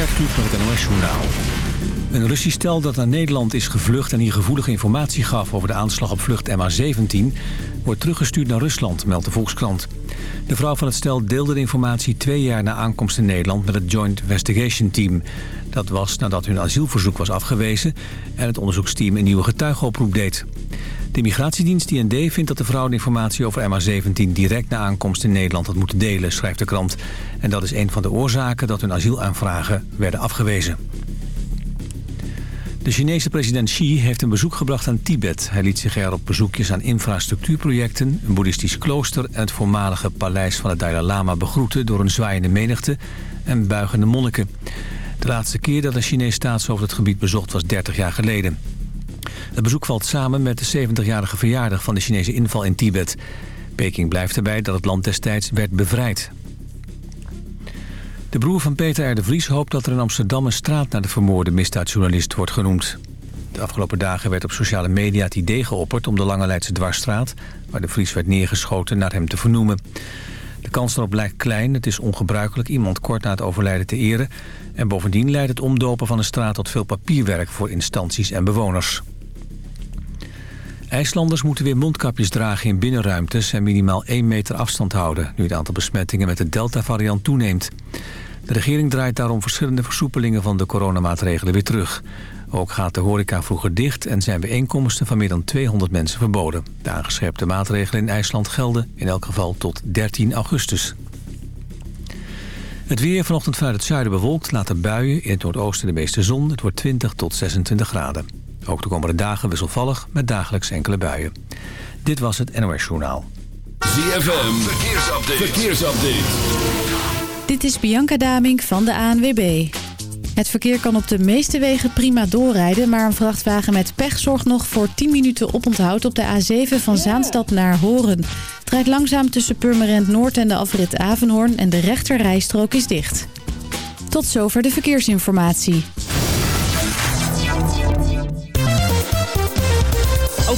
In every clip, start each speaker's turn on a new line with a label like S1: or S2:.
S1: Gert met het NOS Journaal. Een Russisch stel dat naar Nederland is gevlucht... en hier gevoelige informatie gaf over de aanslag op vlucht MH17... wordt teruggestuurd naar Rusland, meldt de Volkskrant. De vrouw van het stel deelde de informatie twee jaar na aankomst in Nederland... met het Joint Investigation Team. Dat was nadat hun asielverzoek was afgewezen... en het onderzoeksteam een nieuwe getuigenoproep deed. De migratiedienst IND vindt dat de vrouw de informatie over MH17 direct na aankomst in Nederland had moeten delen, schrijft de krant. En dat is een van de oorzaken dat hun asielaanvragen werden afgewezen. De Chinese president Xi heeft een bezoek gebracht aan Tibet. Hij liet zich er op bezoekjes aan infrastructuurprojecten, een boeddhistisch klooster en het voormalige paleis van de Dalai Lama begroeten door een zwaaiende menigte en buigende monniken. De laatste keer dat een Chinees staatshoofd het gebied bezocht was 30 jaar geleden. Het bezoek valt samen met de 70-jarige verjaardag van de Chinese inval in Tibet. Peking blijft erbij dat het land destijds werd bevrijd. De broer van Peter R. de Vries hoopt dat er in Amsterdam een straat naar de vermoorde misdaadjournalist wordt genoemd. De afgelopen dagen werd op sociale media het idee geopperd om de Lange Leidse Dwarsstraat, waar de Vries werd neergeschoten, naar hem te vernoemen. De kans daarop lijkt klein, het is ongebruikelijk iemand kort na het overlijden te eren. En bovendien leidt het omdopen van een straat tot veel papierwerk voor instanties en bewoners. IJslanders moeten weer mondkapjes dragen in binnenruimtes... en minimaal 1 meter afstand houden... nu het aantal besmettingen met de Delta-variant toeneemt. De regering draait daarom verschillende versoepelingen van de coronamaatregelen weer terug. Ook gaat de horeca vroeger dicht en zijn bijeenkomsten van meer dan 200 mensen verboden. De aangescherpte maatregelen in IJsland gelden in elk geval tot 13 augustus. Het weer vanochtend vanuit het zuiden bewolkt, later buien. In het noordoosten de meeste zon. Het wordt 20 tot 26 graden. Ook de komende dagen wisselvallig met dagelijks enkele buien. Dit was het NOS Journaal.
S2: ZFM, verkeersupdate. verkeersupdate.
S3: Dit is Bianca Damink van de ANWB. Het verkeer kan op de meeste wegen prima doorrijden... maar een vrachtwagen met pech zorgt nog voor 10 minuten oponthoud... op de A7 van Zaanstad naar Horen. Het rijdt langzaam tussen Purmerend Noord en de afrit Avenhoorn... en de rechterrijstrook is dicht. Tot zover de verkeersinformatie.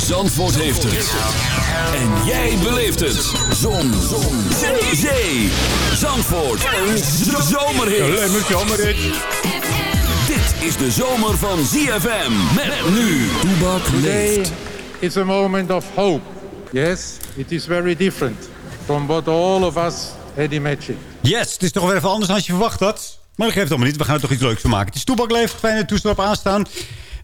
S2: Zandvoort heeft het. En jij beleeft het. Zon. Zon. Zee. Zee. Zandvoort. Een zomerhit.
S4: zomerhit.
S2: Dit is de zomer van ZFM. Met nu. Toebak leeft.
S5: It's a moment of hope. Yes, it is very different from what all of us had imagined.
S4: Yes, het is toch weer even anders dan je verwacht had. Maar dat geeft allemaal niet. We gaan er toch iets leuks van maken. Het is Toebak leeft. Fijne toestel op aanstaan.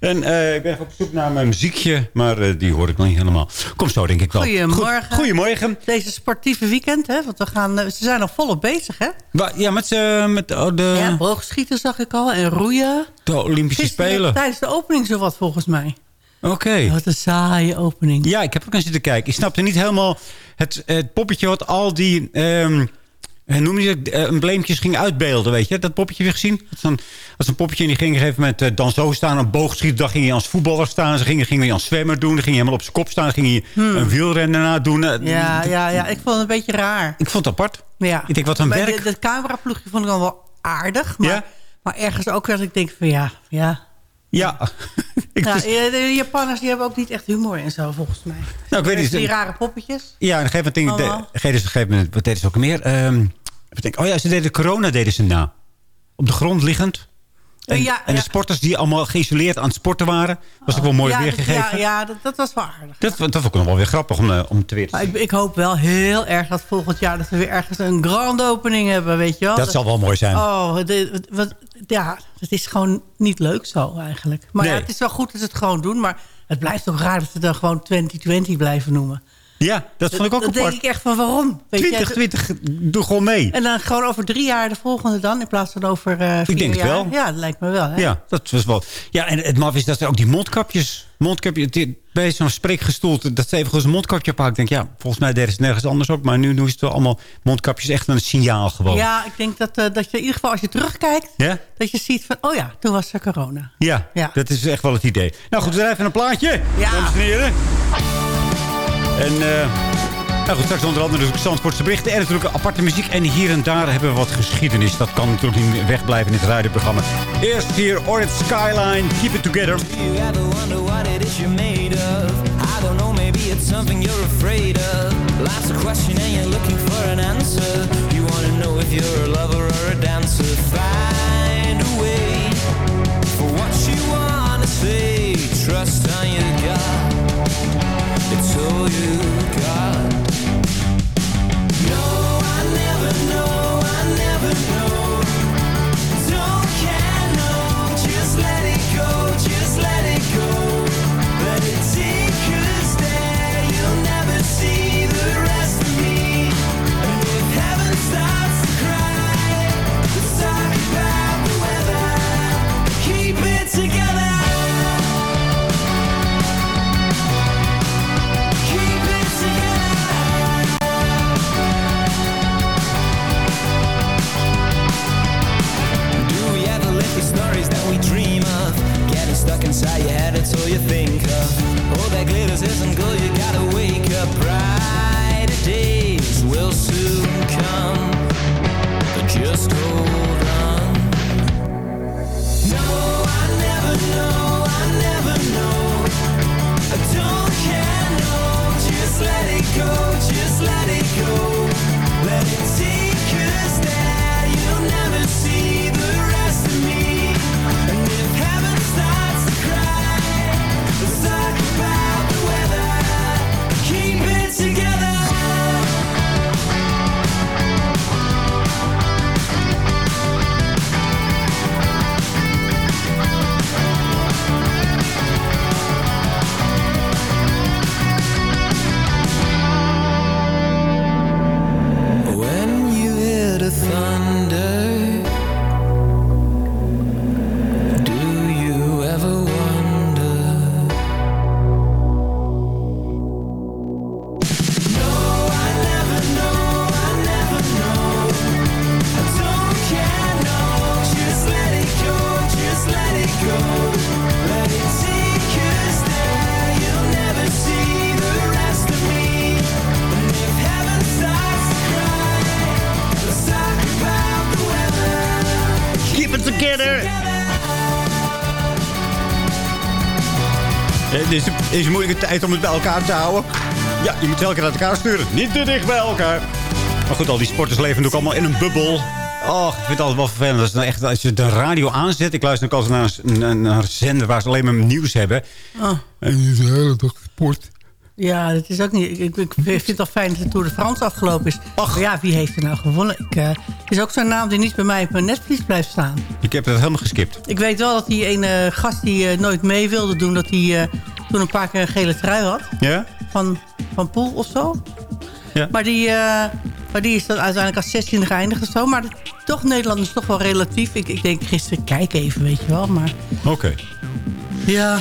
S4: En uh, ik ben even op zoek naar mijn muziekje, maar uh, die hoor ik nog niet helemaal. Kom zo, denk ik wel.
S6: Goedemorgen.
S4: Go Goedemorgen.
S6: Deze sportieve weekend, hè? Want we gaan, uh, ze zijn nog volop bezig, hè?
S4: Wa ja, met, met oh, de...
S6: Ja, boogschieten zag ik al en roeien.
S4: De Olympische Spelen.
S6: Tijdens de opening zowat, volgens mij.
S4: Oké. Okay.
S6: Wat een saaie opening.
S4: Ja, ik heb ook eens zitten kijken. Ik snapte niet helemaal het, het poppetje wat al die... Um, en noem je het, embleempjes ging uitbeelden, weet je. Dat poppetje weer gezien? Dat een, als een poppetje en die ging op een gegeven moment uh, dan zo staan. Een boogschiet, dan ging hij als voetballer staan. Ze gingen, ging hij als zwemmer doen. Dan ging hij helemaal op zijn kop staan. Dan ging hij hmm. een wielrennen na doen. Uh,
S6: ja, ja, ja, ik vond het een beetje raar.
S4: Ik vond het apart.
S6: Ja.
S4: Ik denk, wat een maar werk.
S6: Het cameraploegje vond ik dan wel aardig. Maar, ja? maar ergens ook dat ik denk van ja, ja...
S4: Ja.
S6: ja de Japanners die hebben ook niet echt humor en zo, volgens mij.
S4: Nou, ik weet niet.
S6: Die rare poppetjes.
S4: Ja, en op een gegeven moment... De, een gegeven moment wat deden ze ook meer? Um, oh ja, ze deden corona deden ze na. Op de grond liggend. En,
S6: ja,
S4: en de sporters die allemaal geïsoleerd aan het sporten waren. Was ook wel mooi
S6: ja,
S4: weergegeven.
S6: Ja, ja dat, dat, was wel aardig.
S4: Dat, dat vond ik nog wel weer grappig om, uh, om te weten.
S6: Ik, ik, hoop wel heel erg dat volgend jaar... dat we weer ergens een grand opening hebben, weet je wel.
S4: Dat, zal wel mooi zijn.
S6: Oh, de, wat, ja, het is gewoon niet leuk zo eigenlijk. Maar nee. het is wel goed dat ze het gewoon doen. Maar het blijft toch raar dat ze dan gewoon 2020 blijven noemen.
S4: Ja, dat vond ik ook
S6: Dan denk ik echt van waarom?
S4: Weet 2020, je, doe gewoon mee.
S6: En dan gewoon over drie jaar de volgende dan, in plaats van over uh, vier
S4: Ik denk
S6: jaar.
S4: het wel.
S6: Ja, dat lijkt me wel. Hè?
S4: Ja, dat was wel. Ja, en het maf is dat er ook die mondkapjes... mondkapjes bij zo'n spreekgestoelte... dat ze even gewoon zijn mondkapje pakken. Ik denk, ja, volgens mij deden ze het nergens anders ook. Maar nu doen ze het allemaal mondkapjes echt een signaal gewoon.
S6: Ja, ik denk dat, eh, dat je in ieder geval als je terugkijkt...
S4: Ja?
S6: dat je ziet van, oh ja, toen was er corona.
S4: Ja,
S6: Ja.
S4: dat is echt wel het idee. Nou goed, we even een plaatje,
S6: Ja.
S4: dames en heren. En... eh nou goed, straks onder andere dus ook Zandvoortse berichten en natuurlijk aparte muziek. En hier en daar hebben we wat geschiedenis. Dat kan natuurlijk niet wegblijven in het radioprogramma. Eerst hier Orange Skyline, Keep It Together.
S7: You ever wonder what it is you're made of? I don't know, maybe it's something you're afraid of. Life's a question and you're looking for an answer. You wanna know if you're a lover or a dancer. Find a way for what you wanna say. Trust on gut. It's all you
S4: is, het is een moeilijke tijd om het bij elkaar te houden. Ja, je moet het elke keer uit elkaar sturen. Niet te dicht bij elkaar. Maar goed, al die sporters leven natuurlijk allemaal in een bubbel. Och, ik vind het altijd wel vervelend. Als, nou echt, als je de radio aanzet... Ik luister ook altijd naar een, naar, een zender waar ze alleen maar nieuws hebben.
S6: Oh.
S4: En je is de hele dag sport.
S6: Ja, dat is ook niet. Ik, ik vind het wel fijn dat de Tour de France afgelopen is.
S4: Ach.
S6: Maar ja, wie heeft er nou gewonnen? Ik, eh, het is ook zo'n naam die niet bij mij op mijn netvlies blijft staan.
S4: Ik heb het helemaal geskipt.
S6: Ik weet wel dat die ene gast die eh, nooit mee wilde doen... dat hij eh, toen een paar keer een gele trui had.
S4: Ja?
S6: Van, van Poel of zo.
S4: Ja.
S6: Maar, die, eh, maar die is dan uiteindelijk als 16e geëindigd of zo. Maar dat- toch, Nederland is toch wel relatief. Ik, ik denk gisteren, kijk even, weet je wel. Maar
S4: Oké.
S6: ja,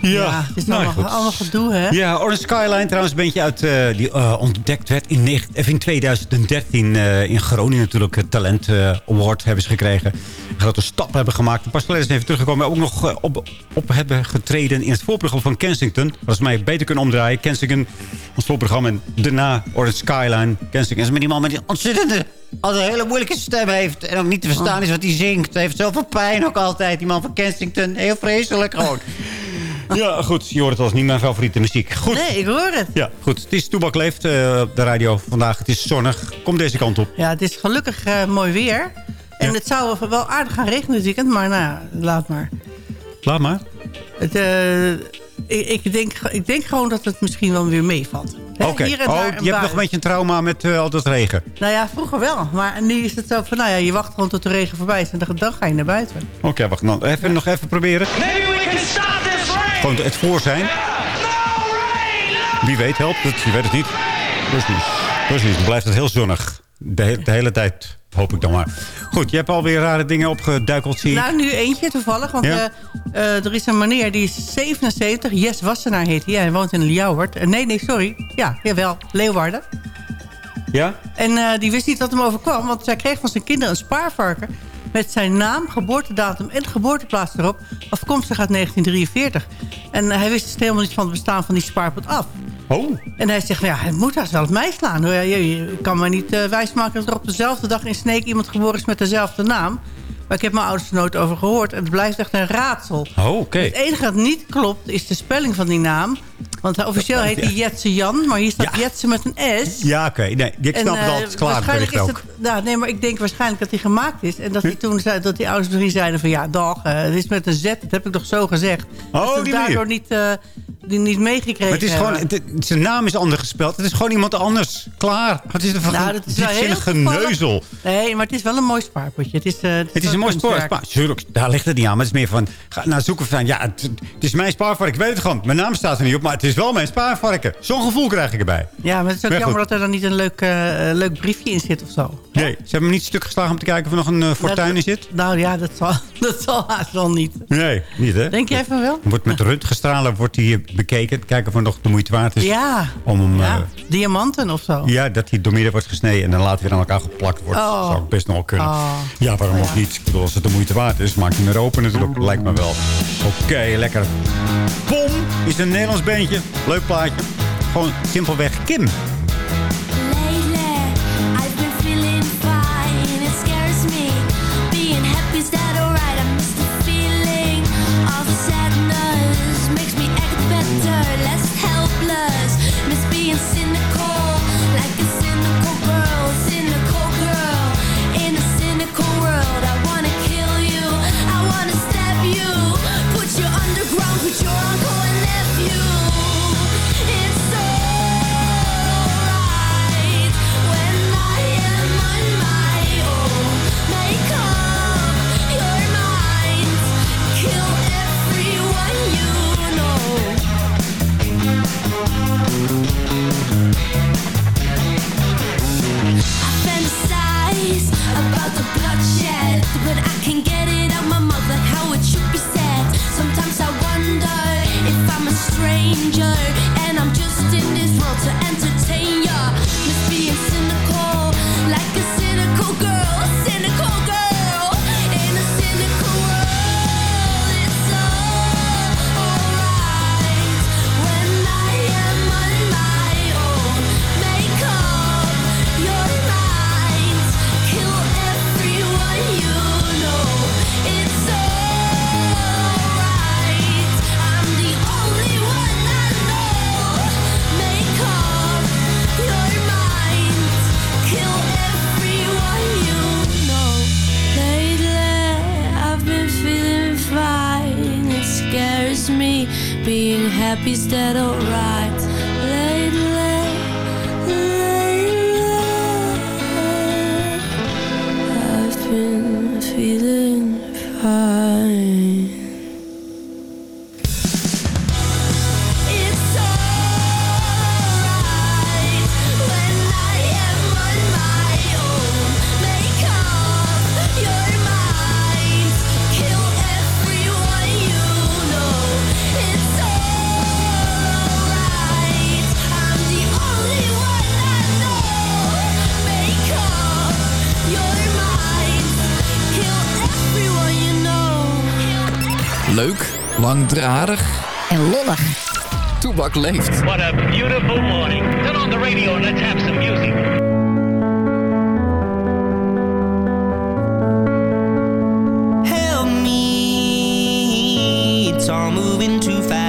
S4: Ja,
S6: het is
S4: nou,
S6: allemaal, allemaal gedoe, hè?
S4: Ja, Orange Skyline trouwens een beetje uit eh, die eh, ontdekt werd in, negen- of in 2013 eh, in Groningen natuurlijk. Het Talent Award hebben ze gekregen. Een grote stap hebben gemaakt. Paar geleden zijn even teruggekomen. Ook nog op, op hebben getreden in het voorprogramma van Kensington. Dat mij beter kunnen omdraaien. Kensington, ons voorprogramma. En daarna Orange Skyline. Kensington is met die man met die ontzettende... Als een hele moeilijke stem heeft. En ook niet te verstaan is wat hij zingt. Hij heeft zoveel pijn ook altijd. Die man van Kensington. Heel vreselijk gewoon. Ja, goed. Je hoort het als niet mijn favoriete muziek. Goed.
S6: Nee, ik hoor het.
S4: Ja, goed. Het is Toebak Leeft eh, op de radio vandaag. Het is zonnig. Kom deze kant op.
S6: Ja, het is gelukkig eh, mooi weer. En
S4: Ja.
S6: het zou wel aardig gaan regenen dit weekend, maar nou, ja, laat maar.
S4: Laat maar.
S6: Het, eh, ik, ik, denk, ik denk gewoon dat het misschien wel weer meevalt.
S4: Oké. Oh, je hebt nog een beetje een trauma met eh, al dat regen.
S6: Nou ja, vroeger wel. Maar nu is het zo van, nou ja, je wacht gewoon tot de regen voorbij is. En dan, dan ga je naar buiten.
S4: Oké, wacht dan. Even, Nog even proberen.
S7: Maybe we can stop.
S4: Gewoon het voor zijn. Wie weet helpt het. Je weet het niet. Precies. Precies. Dan blijft het heel zonnig. De, he- de hele tijd, hoop ik dan maar. Goed, je hebt alweer rare dingen opgeduikeld, zie ik.
S6: Nou, nu eentje toevallig. Want
S4: Ja?
S6: eh, eh, er is een meneer, die is 77. Jes Wassenaar heet hij. Hij woont in Ljouwert. Eh, nee, nee, sorry. Ja, jawel. Leeuwarden.
S4: Ja?
S6: En die wist niet wat hem overkwam. Want zij kreeg van zijn kinderen een spaarvarken... met zijn naam, geboortedatum en geboorteplaats erop... afkomstig uit 1943. En hij wist dus helemaal niet van het bestaan van die spaarpot af.
S4: Oh,
S6: En hij zegt, van, ja, het moet daar zelfs mij slaan. Je, kan me niet eh, wijsmaken dat er op dezelfde dag in Sneek... iemand geboren is met dezelfde naam. Maar ik heb mijn ouders er nooit over gehoord. En het blijft echt een raadsel.
S4: oh oké.
S6: Het enige wat niet klopt is de spelling van die naam. Want officieel heet hij Jetse Jan, maar hier staat
S4: Ja.
S6: Jetse met een S.
S4: Ja, oké. Nee, ik snap
S6: En,
S4: het
S6: eh,
S4: altijd klaar.
S6: waarschijnlijk is
S4: ook.
S6: het, nou, nee, maar ik denk waarschijnlijk dat hij gemaakt is. En dat hij toen zei, dat die ouders misschien zeiden van ja, dag, eh, het is met een Z, dat heb ik toch zo gezegd.
S4: Oh,
S6: dat
S4: die
S6: daardoor niet, eh, die niet meegekregen
S4: Maar het is gewoon, het- zijn naam is anders gespeld. Het is gewoon iemand anders. Klaar. Wat is er voor
S6: Nou, dat is wel heel
S4: diepzinnig
S6: toevallig.
S4: geneuzel?
S6: Nee, maar het is wel een mooi spaarpotje. Het is, eh,
S4: Het is een mooi
S6: kunstwerk.
S4: spaar. spaar- Tuurlijk, daar ligt het niet aan. Maar het is meer van, ga naar zoeken van... Ja, het, het is mijn spaarvark. Ik weet het gewoon. Mijn naam staat er niet op. Maar het is wel mijn spaarvarken. Zo'n gevoel krijg ik erbij.
S6: Ja, maar het is ook
S4: Maar
S6: jammer
S4: goed.
S6: dat er dan niet een leuk, eh, leuk briefje in zit of zo.
S4: Nee, ze hebben hem niet stuk geslagen om te kijken of er nog een eh, fortuin in zit.
S6: Nou ja, dat zal, dat zal haast wel niet.
S4: Nee, niet hè?
S6: Denk jij van wel?
S4: Wordt met röntgenstralen wordt hij bekeken. Kijken of er nog de moeite waard is.
S6: Ja.
S4: Om hem,
S6: ja.
S4: eh,
S6: Diamanten of zo.
S4: ja, dat hij door midden wordt gesneden en dan later weer aan elkaar geplakt wordt.
S6: Oh.
S4: Dat zou ik best nog wel kunnen.
S6: Oh.
S4: Ja, waarom
S6: Oh,
S4: ook niet? Bedoel, als het de moeite waard is, maak je hem weer open natuurlijk. Lijkt me wel. Oké, lekker. Pom is een Nederlands bandje. Leuk plaatje. Gewoon simpelweg Kim.
S8: judge happy's that alright.
S9: En lollig.
S10: Toebak leeft.
S11: What a beautiful morning. Turn on the radio and let's have some music.
S7: Help me, it's all moving too fast.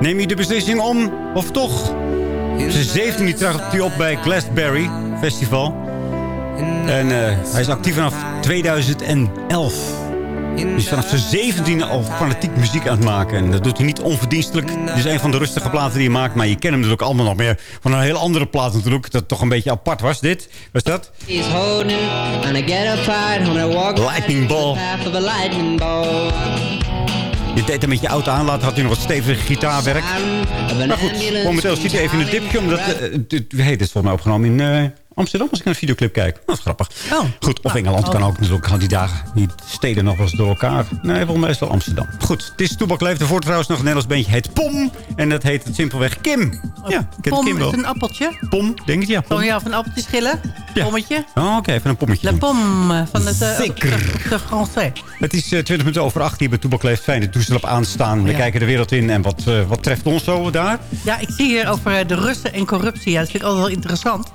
S4: Neem je de beslissing om, of toch? Ze 17 die trad hij op bij Glastonbury Festival. En eh, hij is actief vanaf 2011. Dus vanaf zijn 17 al fanatiek muziek aan het maken. En dat doet hij niet onverdienstelijk. Dit is een van de rustige platen die hij maakt. Maar je kent hem natuurlijk allemaal nog meer van een heel andere plaat natuurlijk. Dat toch een beetje apart was. Dit, was dat? Lightning ball. Je deed hem met je auto aan laten, had hij nog wat stevige gitaarwerk. Maar goed, momenteel zit hij even in de dipje. Omdat, eh, dit, hey, dit is volgens mij opgenomen in eh, Amsterdam, als ik naar een videoclip kijk. Dat is grappig. Goed, of Engeland kan ook natuurlijk. Gaan die dagen, die steden nog wel eens door elkaar. Nee, volgens mij is het wel Amsterdam. Goed, het is Toebak Leeft. Ervoor trouwens nog een Nederlands beentje. Het POM. En dat heet het simpelweg Kim. Ja, ik ken
S6: Pom
S4: Kim
S6: is
S4: wel.
S6: een appeltje.
S4: POM, denk ik, ja.
S6: Oh
S4: POM.
S6: ja, van appeltjes schillen. Pommetje.
S4: Oh, oké, even een pommetje.
S6: La
S4: doen.
S6: pomme eh, van het uh, de Français.
S4: Het is eh, 20 minuten over 8 hier bij Toebak Leeft. Fijn, toestel op aanstaan. We
S6: Ja.
S4: kijken de wereld in. En wat, eh, wat treft ons zo daar?
S6: Ja, ik zie hier over eh, de Russen en corruptie. Ja, dat vind ik altijd wel interessant.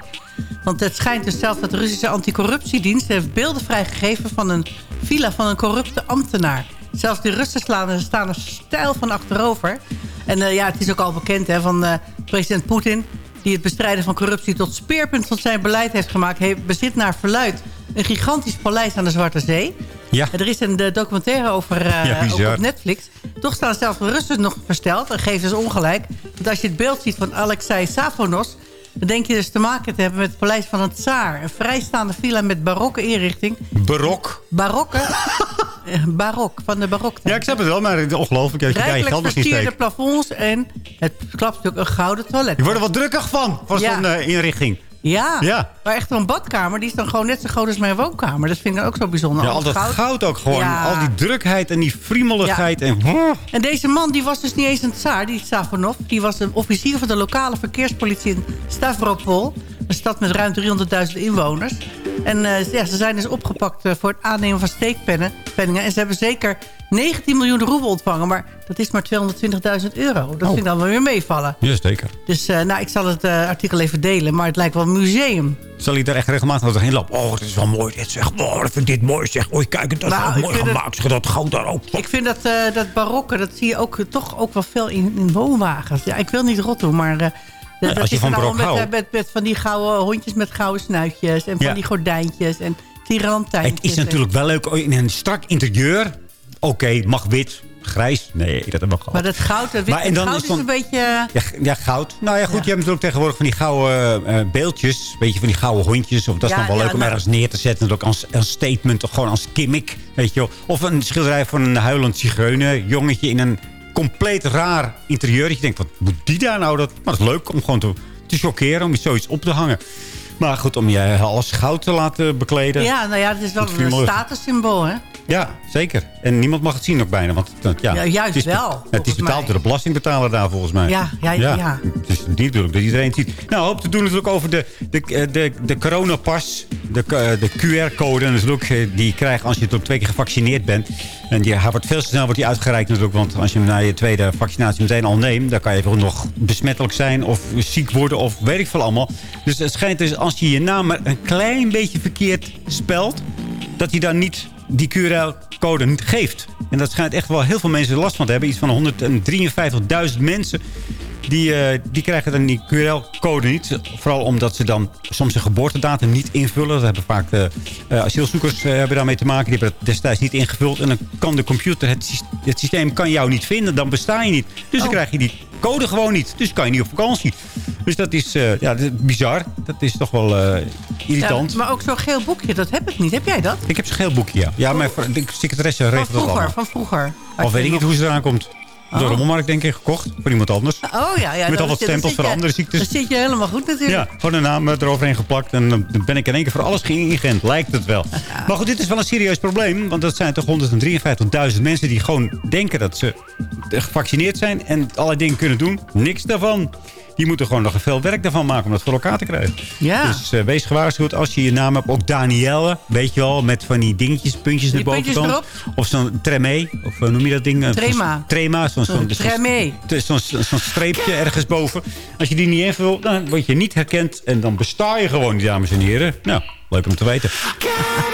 S6: Want het schijnt dus zelfs dat de Russische anticorruptiedienst... heeft beelden vrijgegeven van een villa van een corrupte ambtenaar. Zelfs die Russen slaan, staan er stijl van achterover. En eh, ja, het is ook al bekend hè, van eh, president Poetin... die het bestrijden van corruptie tot speerpunt van zijn beleid heeft gemaakt... Heeft, bezit naar verluid een gigantisch paleis aan de Zwarte Zee.
S4: Ja.
S6: En er is een eh, documentaire over
S4: Ja,
S6: op Netflix. Toch staan zelfs de Russen nog versteld. En geven ze ongelijk. Want als je het beeld ziet van Alexei Safonos... denk je dus te maken te hebben met het paleis van het Tsaar. Een vrijstaande villa met barokke inrichting.
S4: Barok.
S6: Barokke? Eh, barok, van de barok.
S4: Ja, ik snap het wel, maar het is ongelooflijk. Je
S6: Rijkelijk
S4: geld
S6: versierde plafonds en het klapt natuurlijk een gouden toilet.
S4: Je wordt er wel drukkig van, van
S6: Ja.
S4: zo'n eh, inrichting.
S6: Ja,
S4: Ja.
S6: maar echt een badkamer, die is dan gewoon net zo groot als mijn woonkamer. Dat vind ik dan ook zo bijzonder.
S4: Ja, al dat goud. ook gewoon.
S6: Ja.
S4: Al die drukheid en die friemeligheid. En,
S6: En deze man die was dus niet eens een tsaar, die Safonov. Die was een officier van de lokale verkeerspolitie in Stavropol. Een stad met ruim 300.000 inwoners. En eh, ja, ze zijn dus opgepakt eh, voor het aannemen van steekpenningen. En ze hebben zeker 19 miljoen roebel ontvangen. Maar dat is maar 220.000 euro. Dat vind ik dan wel weer meevallen.
S4: Ja, zeker.
S6: Dus eh, nou, ik zal het artikel even delen. Maar het lijkt wel een museum.
S4: Zal hij daar echt regelmatig doorheen lopen? Oh, het is wel mooi. Dit zeg. Oh, dat vind ik dit mooi. Zeg. Oh, kijk, dat is
S6: Nou,
S4: wel
S6: ik
S4: mooi gemaakt. Zeg, dat goud daar ook.
S6: Ik vind dat, dat barokke, dat zie je ook, toch ook wel veel in, in woonwagens. Ja, ik wil niet rot doen, maar... eh, dat- dat
S4: als je van
S6: dan met, eh, met, met van die gouden hondjes met gouden snuitjes... en van
S4: Ja.
S6: die gordijntjes en tirantijntjes.
S4: Het is natuurlijk wel leuk in een strak interieur. Oké, mag wit. Grijs? Nee, dat hebben we gehad.
S6: Maar dat goud, dat
S4: Maar en
S6: witte
S4: dan
S6: goud
S4: is
S6: is,
S4: dan-
S6: een beetje...
S4: Ja, g- ja, goud. Nou ja, goed.
S6: Ja.
S4: Je hebt natuurlijk tegenwoordig van die gouden eh, beeldjes. Weet je, van die gouden hondjes. Of dat is
S6: Ja,
S4: nog wel
S6: ja,
S4: leuk om
S6: nou-
S4: ergens neer te zetten. Ook als, als statement, of gewoon als gimmick. Weet je. Of een schilderij van een huilend zigeuner. Jongetje in een compleet raar interieur. Dat je denkt, wat moet die daar nou? Dat, maar dat is leuk om gewoon te, te chockeren. Om zoiets op te hangen. Maar goed, om je alles goud te laten bekleden.
S6: Ja, nou ja, het is wel een statussymbool, hè?
S4: Ja, zeker. En niemand mag het zien ook bijna. Want, eh, ja,
S6: Ja, juist
S4: het is,
S6: wel,
S4: Het is betaald
S6: mij.
S4: door de belastingbetaler daar volgens mij.
S6: Ja, ja, ja.
S4: Het is niet natuurlijk dat iedereen het ziet. Nou, hoop te doen natuurlijk over de, de, eh, de, de coronapas. De, eh, de QR-code natuurlijk. Die je krijgt als je natuurlijk twee keer gevaccineerd bent. En die wordt veel te snel wordt die uitgereikt natuurlijk. Want als je hem na je tweede vaccinatie meteen al neemt... dan kan je nog besmettelijk zijn of ziek worden of weet ik veel allemaal. Dus het schijnt dus als je je naam maar een klein beetje verkeerd spelt... dat hij dan niet die QR-code niet geeft. En dat schijnt echt wel heel veel mensen last van te hebben. Iets van 153.000 mensen die, eh, die krijgen dan die QR-code niet. Vooral omdat ze dan soms een geboortedatum niet invullen. Dat hebben vaak de eh, asielzoekers eh, hebben daarmee te maken. Die hebben het destijds niet ingevuld. En dan kan de computer, het, sys- het systeem kan jou niet vinden. Dan besta je niet. Dus dan
S6: Oh.
S4: krijg je die code gewoon niet. Dus kan je niet op vakantie. Dus dat is, eh, ja, dat bizar. Dat is toch wel eh, irritant.
S6: Ja, maar ook zo'n geel boekje, dat heb ik niet. Heb jij dat?
S4: Ik heb zo'n geel boekje, ja. Ja, mijn vrouw- de secretaresse
S6: Van
S4: regelt dat
S6: vroeger,
S4: allemaal.
S6: van vroeger. Had
S4: Of weet ik niet hoe ze eraan komt. Door de Rommelmarkt denk ik gekocht. Voor iemand anders.
S6: Oh ja, ja.
S4: Met al wat stempels voor
S6: je-
S4: andere ziektes.
S6: Dan zit je helemaal goed natuurlijk.
S4: Ja, gewoon een naam eh, eroverheen geplakt. En dan ben ik in één keer voor alles geïndigent. Lijkt het wel. Maar goed, dit is wel een serieus probleem. Want dat zijn toch 153.000 mensen die gewoon denken dat ze gevaccineerd zijn. En allerlei dingen kunnen doen. Niks daarvan. Die moeten gewoon nog veel werk daarvan maken om dat voor elkaar te krijgen.
S6: Ja.
S4: Dus eh, wees gewaarschuwd als je je naam hebt. Ook Danielle, weet je wel, met van die dingetjes, puntjes
S6: Die
S4: naar boven.
S6: puntjes erop?
S4: Of zo'n tremé, of hoe noem je dat ding? Eh,
S6: Trema.
S4: zo'n- Trema, zo'n zo'n- zo'n streepje ergens boven. Als je die niet invult, dan word je niet herkend. En dan besta je gewoon, dames en heren. Nou, leuk om te weten.
S7: Call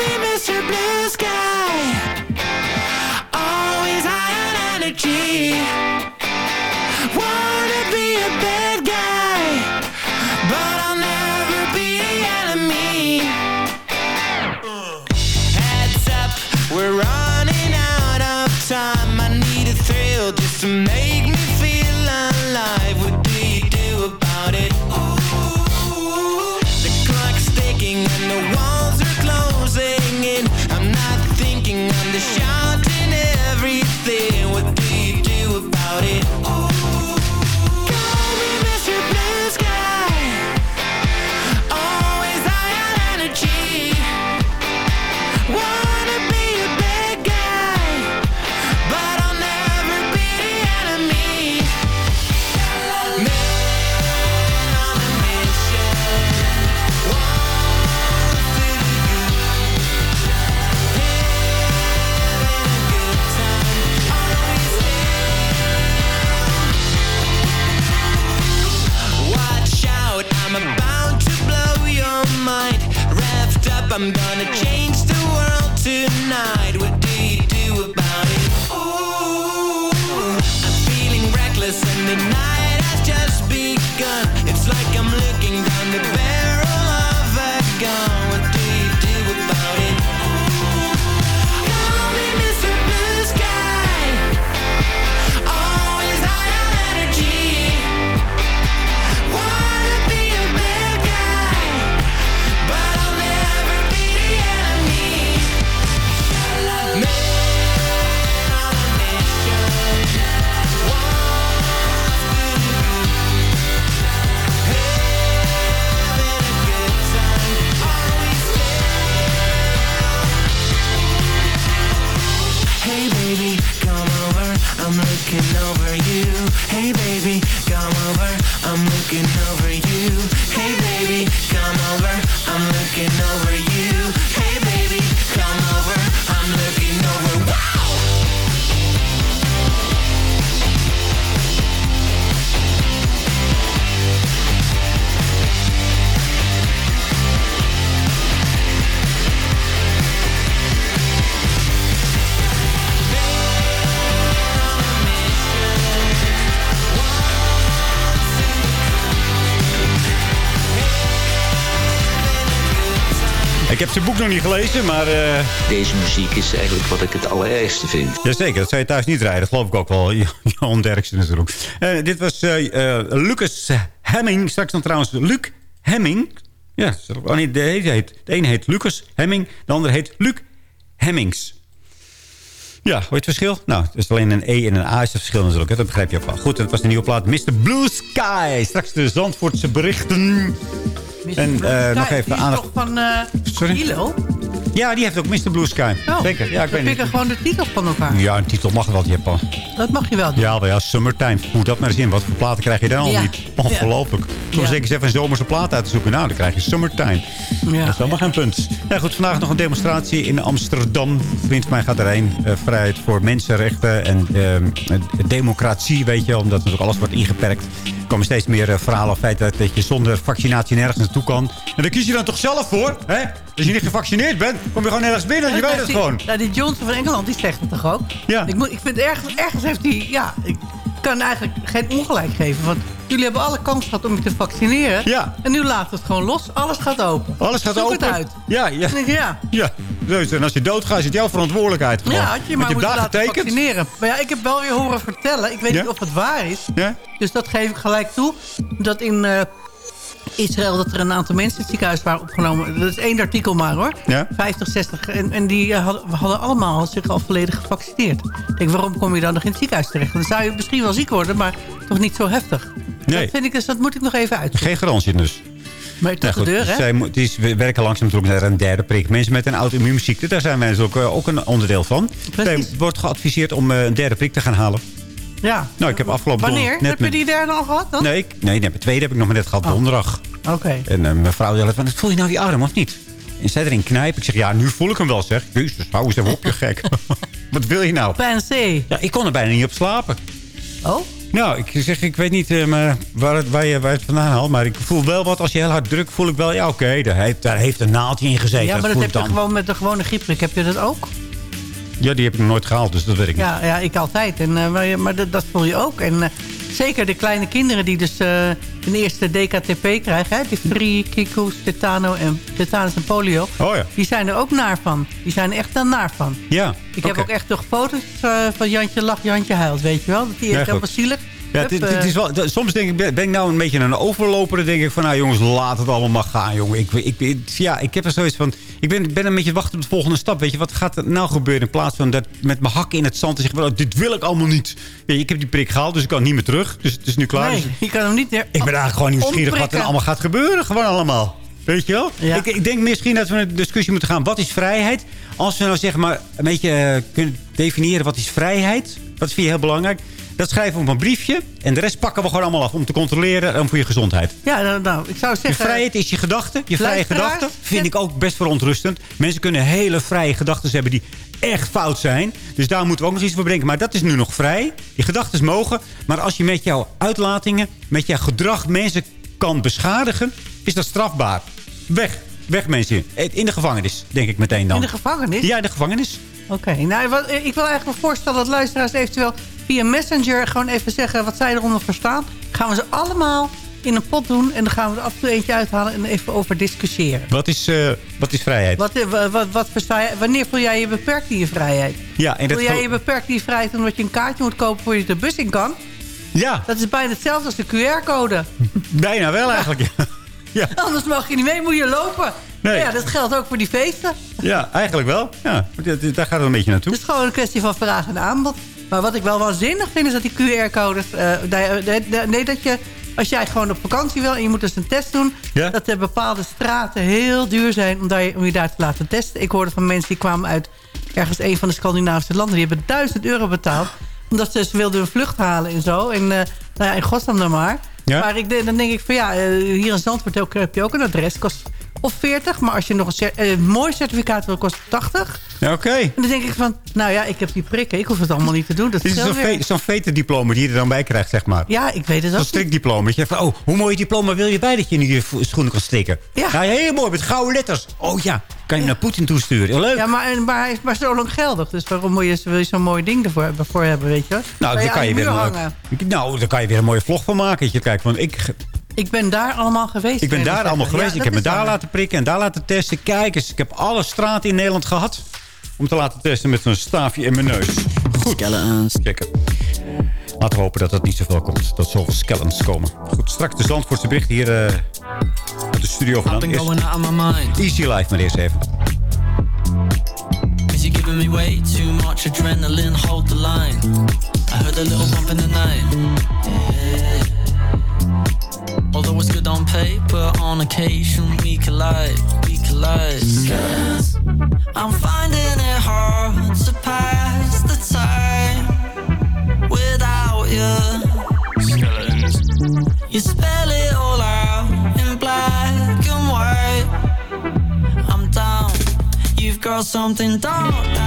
S4: Ik heb zijn boek nog niet gelezen, maar... eh,
S12: Deze muziek is eigenlijk wat ik het allerergste vind.
S4: Jazeker, dat zou je thuis niet rijden. Dat geloof ik ook wel. Jan Derksen natuurlijk. Eh, dit was eh, Lucas Hemming. Straks dan trouwens Luc Hemming. Ja, oh nee, de, heet, de ene heet Lucas Hemming. De andere heet Luc Hemmings. Ja, hoor je het verschil? Nou, het is alleen een E en een A is het verschil natuurlijk. hè. Dat begrijp je ook wel. Goed, dat was de nieuwe plaat Mr. Blue Sky. Straks de Zandvoortse berichten. En eh, nog even aandacht.
S6: toch van eh
S4: Sorry? Ja, die heeft ook Mr. Blue Sky.
S6: Oh,
S4: Zeker. Ja, ik
S6: we
S4: weet
S6: pikken gewoon de titel van elkaar.
S4: Ja, een titel mag wel, Japan.
S6: Dat mag je wel doen.
S4: Ja, wel ja, Summertime. Moet dat maar eens in. Wat voor platen krijg je dan al
S6: Ja.
S4: niet? Ongelooflijk. Kom
S6: Ja.
S4: zeker eens even een zomerse plaat uit te zoeken. Nou, dan krijg je Summertime.
S6: Ja.
S4: Dat is helemaal geen punt. Ja, goed, vandaag nog een demonstratie in Amsterdam. Een vriend van mij gaat erheen. Eh, vrijheid voor mensenrechten en ehm, democratie, weet je. Omdat natuurlijk alles wordt ingeperkt. Er komen steeds meer eh, verhalen of feiten uit dat je zonder vaccinatie nergens naartoe kan. En daar kies je dan toch zelf voor, hè? Als je niet gevaccineerd bent, kom je gewoon nergens binnen. Je weet het gewoon.
S6: Nou, die Johnson van Engeland, die zegt het toch ook?
S4: Ja.
S6: Ik, moet, ik vind ergens, ergens heeft hij... Ja, ik kan eigenlijk geen ongelijk geven. Want jullie hebben alle kans gehad om je te vaccineren.
S4: Ja.
S6: En nu laat het gewoon los. Alles gaat open.
S4: Alles gaat
S6: Zoek
S4: open.
S6: het uit.
S4: Ja, ja.
S6: Ik, ja.
S4: Het. En als je doodgaat, is het jouw verantwoordelijkheid gewoon.
S6: Ja, had je maar
S4: hebt daar
S6: laten
S4: getekend.
S6: vaccineren. Maar ja, ik heb wel weer horen vertellen. Ik weet
S4: Ja?
S6: niet of het waar is.
S4: Ja?
S6: Dus dat geef ik gelijk toe. Dat in eh, Israël dat er een aantal mensen in het ziekenhuis waren opgenomen. Dat is één artikel maar hoor.
S4: Ja?
S6: 50, 60. En, en die eh, hadden, hadden allemaal zich al volledig gevaccineerd. Ik denk, waarom kom je dan nog in het ziekenhuis terecht? Dan zou je misschien wel ziek worden, maar toch niet zo heftig.
S4: Nee.
S6: Dat vind ik dus, dat moet ik nog even uitzoeken.
S4: Geen garantie dus.
S6: Maar
S4: Nou
S6: de
S4: goed,
S6: deur, hè?
S4: zij die werken langzaam naar een derde prik. Mensen met een auto-immuunziekte, daar zijn wij natuurlijk ook, eh, ook een onderdeel van. Er wordt geadviseerd om eh, een derde prik te gaan halen.
S6: Ja.
S4: Nou, ik heb afgelopen
S6: Wanneer? Heb je die derde al gehad dan?
S4: Nee, ik, nee, nee, de tweede heb ik nog maar net gehad, donderdag.
S6: Oké.
S4: En eh, mijn vrouw zei, van, voel je nou die arm of niet? En zij erin knijpen. Ik zeg, ja, nu voel ik hem wel, zeg. Jezus, hou eens even op, je gek. Wat wil je nou?
S6: C.
S4: Ja, ik kon er bijna niet op slapen.
S6: Oh?
S4: Nou, ik zeg, ik weet niet eh, maar waar, het, waar, je, waar je het vandaan haalt. Maar ik voel wel wat, als je heel hard drukt, voel ik wel... Ja, oké, daar, heeft, daar heeft een naaldje in gezeten.
S6: Ja, maar dat heb je
S4: dan.
S6: gewoon met de gewone griepprik. Heb je dat ook?
S4: Ja, die heb ik nog nooit gehaald, dus dat weet ik niet.
S6: Ja, ja ik altijd. En, eh, maar maar dat, dat voel je ook. En eh, zeker de kleine kinderen die dus eh een eerste DKTP krijgen. Hè, difterie, kikus, tetano en, tetanus en polio.
S4: Oh ja.
S6: Die zijn er ook naar van. Die zijn er echt dan naar van.
S4: Ja,
S6: Ik heb ook echt toch foto's eh, van Jantje lacht, Jantje huilt. Weet je wel? Dat die
S4: Ja,
S6: echt
S4: goed.
S6: helemaal zielig.
S4: Ja, het, het
S6: eh,
S4: is wel, dat- soms denk ik, ben ik nou een beetje een overloper. Dan denk ik van, nou jongens, laat het allemaal maar gaan, jongen. Ik, ik, ja, ik heb er zoiets van, ik ben, ben een beetje wachten op de volgende stap. Weet je, wat gaat er nou gebeuren? In plaats van dat met mijn hakken in het zand te zeggen, oh, dit wil ik allemaal niet. Ja, ik heb die prik gehaald, dus ik kan niet meer terug. Dus het is nu klaar.
S6: nee,
S4: Dus
S6: je kan hem niet meer
S4: ik ben eigenlijk gewoon nieuwsgierig wat er allemaal gaat gebeuren. Gewoon allemaal. Weet je wel?
S6: Ja.
S4: Ik, ik denk misschien dat we een discussie moeten gaan. Wat is vrijheid? Als we nou zeg maar een beetje eh, kunnen definiëren wat is vrijheid. Wat vind je heel belangrijk? Dat schrijven we op een briefje. En de rest pakken we gewoon allemaal af om te controleren en voor je gezondheid.
S6: Ja, nou, nou, ik zou
S4: Je
S6: zeggen...
S4: vrijheid is je gedachten. Je vrije gedachten vind ik ook best verontrustend. Mensen kunnen hele vrije gedachten hebben die echt fout zijn. Dus daar moeten we ook nog iets voor bedenken. Maar dat is nu nog vrij. Je gedachten mogen. Maar als je met jouw uitlatingen, met jouw gedrag mensen kan beschadigen, is dat strafbaar. Weg. Weg mensen. In de gevangenis, denk ik meteen dan.
S6: In de gevangenis?
S4: Ja, in de gevangenis.
S6: Oké, nou, wat, ik wil eigenlijk voorstellen dat luisteraars eventueel via Messenger gewoon even zeggen wat zij eronder verstaan. Gaan we ze allemaal in een pot doen en dan gaan we er af en toe eentje uithalen en even over discussiëren.
S4: Wat is, eh, wat is vrijheid?
S6: Wat, eh, wat, wat, wat versta wanneer voel jij je beperkt in je vrijheid?
S4: Ja, en dat
S6: Voel jij je beperkt in je vrijheid omdat je een kaartje moet kopen voor je de bus in kan?
S4: Ja,
S6: Dat is bijna hetzelfde als de QR-code.
S4: bijna wel eigenlijk. Ja. Ja,
S6: Anders mag je niet mee, moet je lopen.
S4: Nee.
S6: Ja, dat geldt ook voor die feesten.
S4: ja, eigenlijk wel. Ja, daar gaat het een beetje naartoe.
S6: Het is gewoon een kwestie van vraag en aanbod. Maar wat ik wel waanzinnig vind is dat die QR-codes... nee, dat je... Als jij gewoon op vakantie wil en je moet dus een test doen...
S4: Ja?
S6: dat er bepaalde straten heel duur zijn om, daar, je- om je daar te laten testen. Ik hoorde van mensen die kwamen uit ergens een van de Scandinavische landen. Die hebben 1000 euro betaald. Omdat ze dus wilden een vlucht halen en zo. En eh, nou ja, in godsnaam dan maar.
S4: Ja?
S6: Maar ik, dan denk ik van ja, eh, hier in Zandvoort heb je ook een adres. Kost of 40, maar als je nog een eh, mooi certificaat wil, kost het 80.
S4: Ja, Oké.
S6: En dan denk ik van, nou ja, ik heb die prikken. Ik hoef het allemaal niet te doen. Dat
S4: is zo'n
S6: weer.
S4: zo'n veterdiploma die je er dan bij krijgt, zeg maar.
S6: Ja, ik weet het
S4: Zo'n
S6: ook.
S4: strikdiploma. Dat je van, oh, hoe mooi diploma wil je bij dat je in je schoenen kan stikken?
S6: Ja.
S4: Nou, heel mooi, met gouden letters. Oh ja, kan je naar Poetin toesturen. Leuk.
S6: Ja, maar, maar hij is maar zo lang geldig. Dus waarom moet je, wil je zo'n mooi ding ervoor hebben, voor hebben, weet je wel?
S4: nou, dan kan je, weer een, nou, dan kan je weer een mooie vlog van maken. Je kijkt, want ik,
S6: Ik ben daar allemaal geweest.
S4: Ik ben daar allemaal
S6: Ja,
S4: geweest. ik heb me daar
S6: waar.
S4: laten prikken en daar laten testen. Kijk eens, ik heb alle straten in Nederland gehad... om te laten testen met zo'n staafje in mijn neus. Goed. Checken. Laten we hopen dat dat niet zoveel komt. Dat zoveel skeletons komen. Goed, straks de Zandvoortse bericht hier eh, uit de studio vandaan.
S13: been
S4: Eerst
S13: going out of my mind.
S4: Easy Life maar eerst even.
S13: Cause you're giving me way too much adrenaline, hold the line. I heard a little bump in the night. Yeah. Although it's good on paper, on occasion we collide, we collide. I'm finding it hard to pass the time without you. Skeletons. You spell it all out in black and white. I'm down. You've got something dark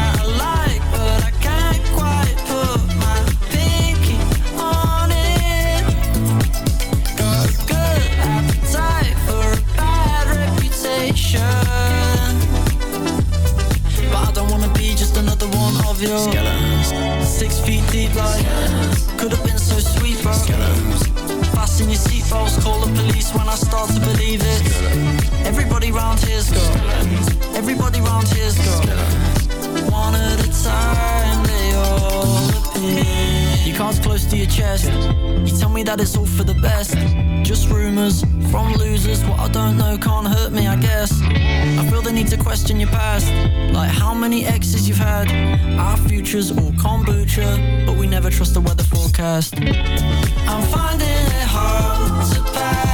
S13: chest. You tell me that it's all for the best. Just rumors from losers. What I don't know can't hurt me I guess. I feel the need to question your past. Like how many exes you've had. Our futures all kombucha But we never trust the weather forecast. I'm finding it hard to pass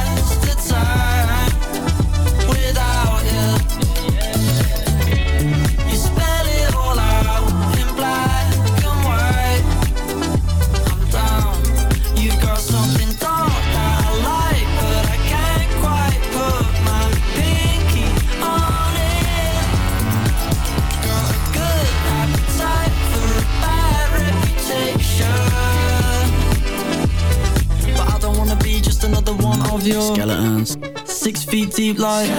S13: of your skeletons. Six feet deep, like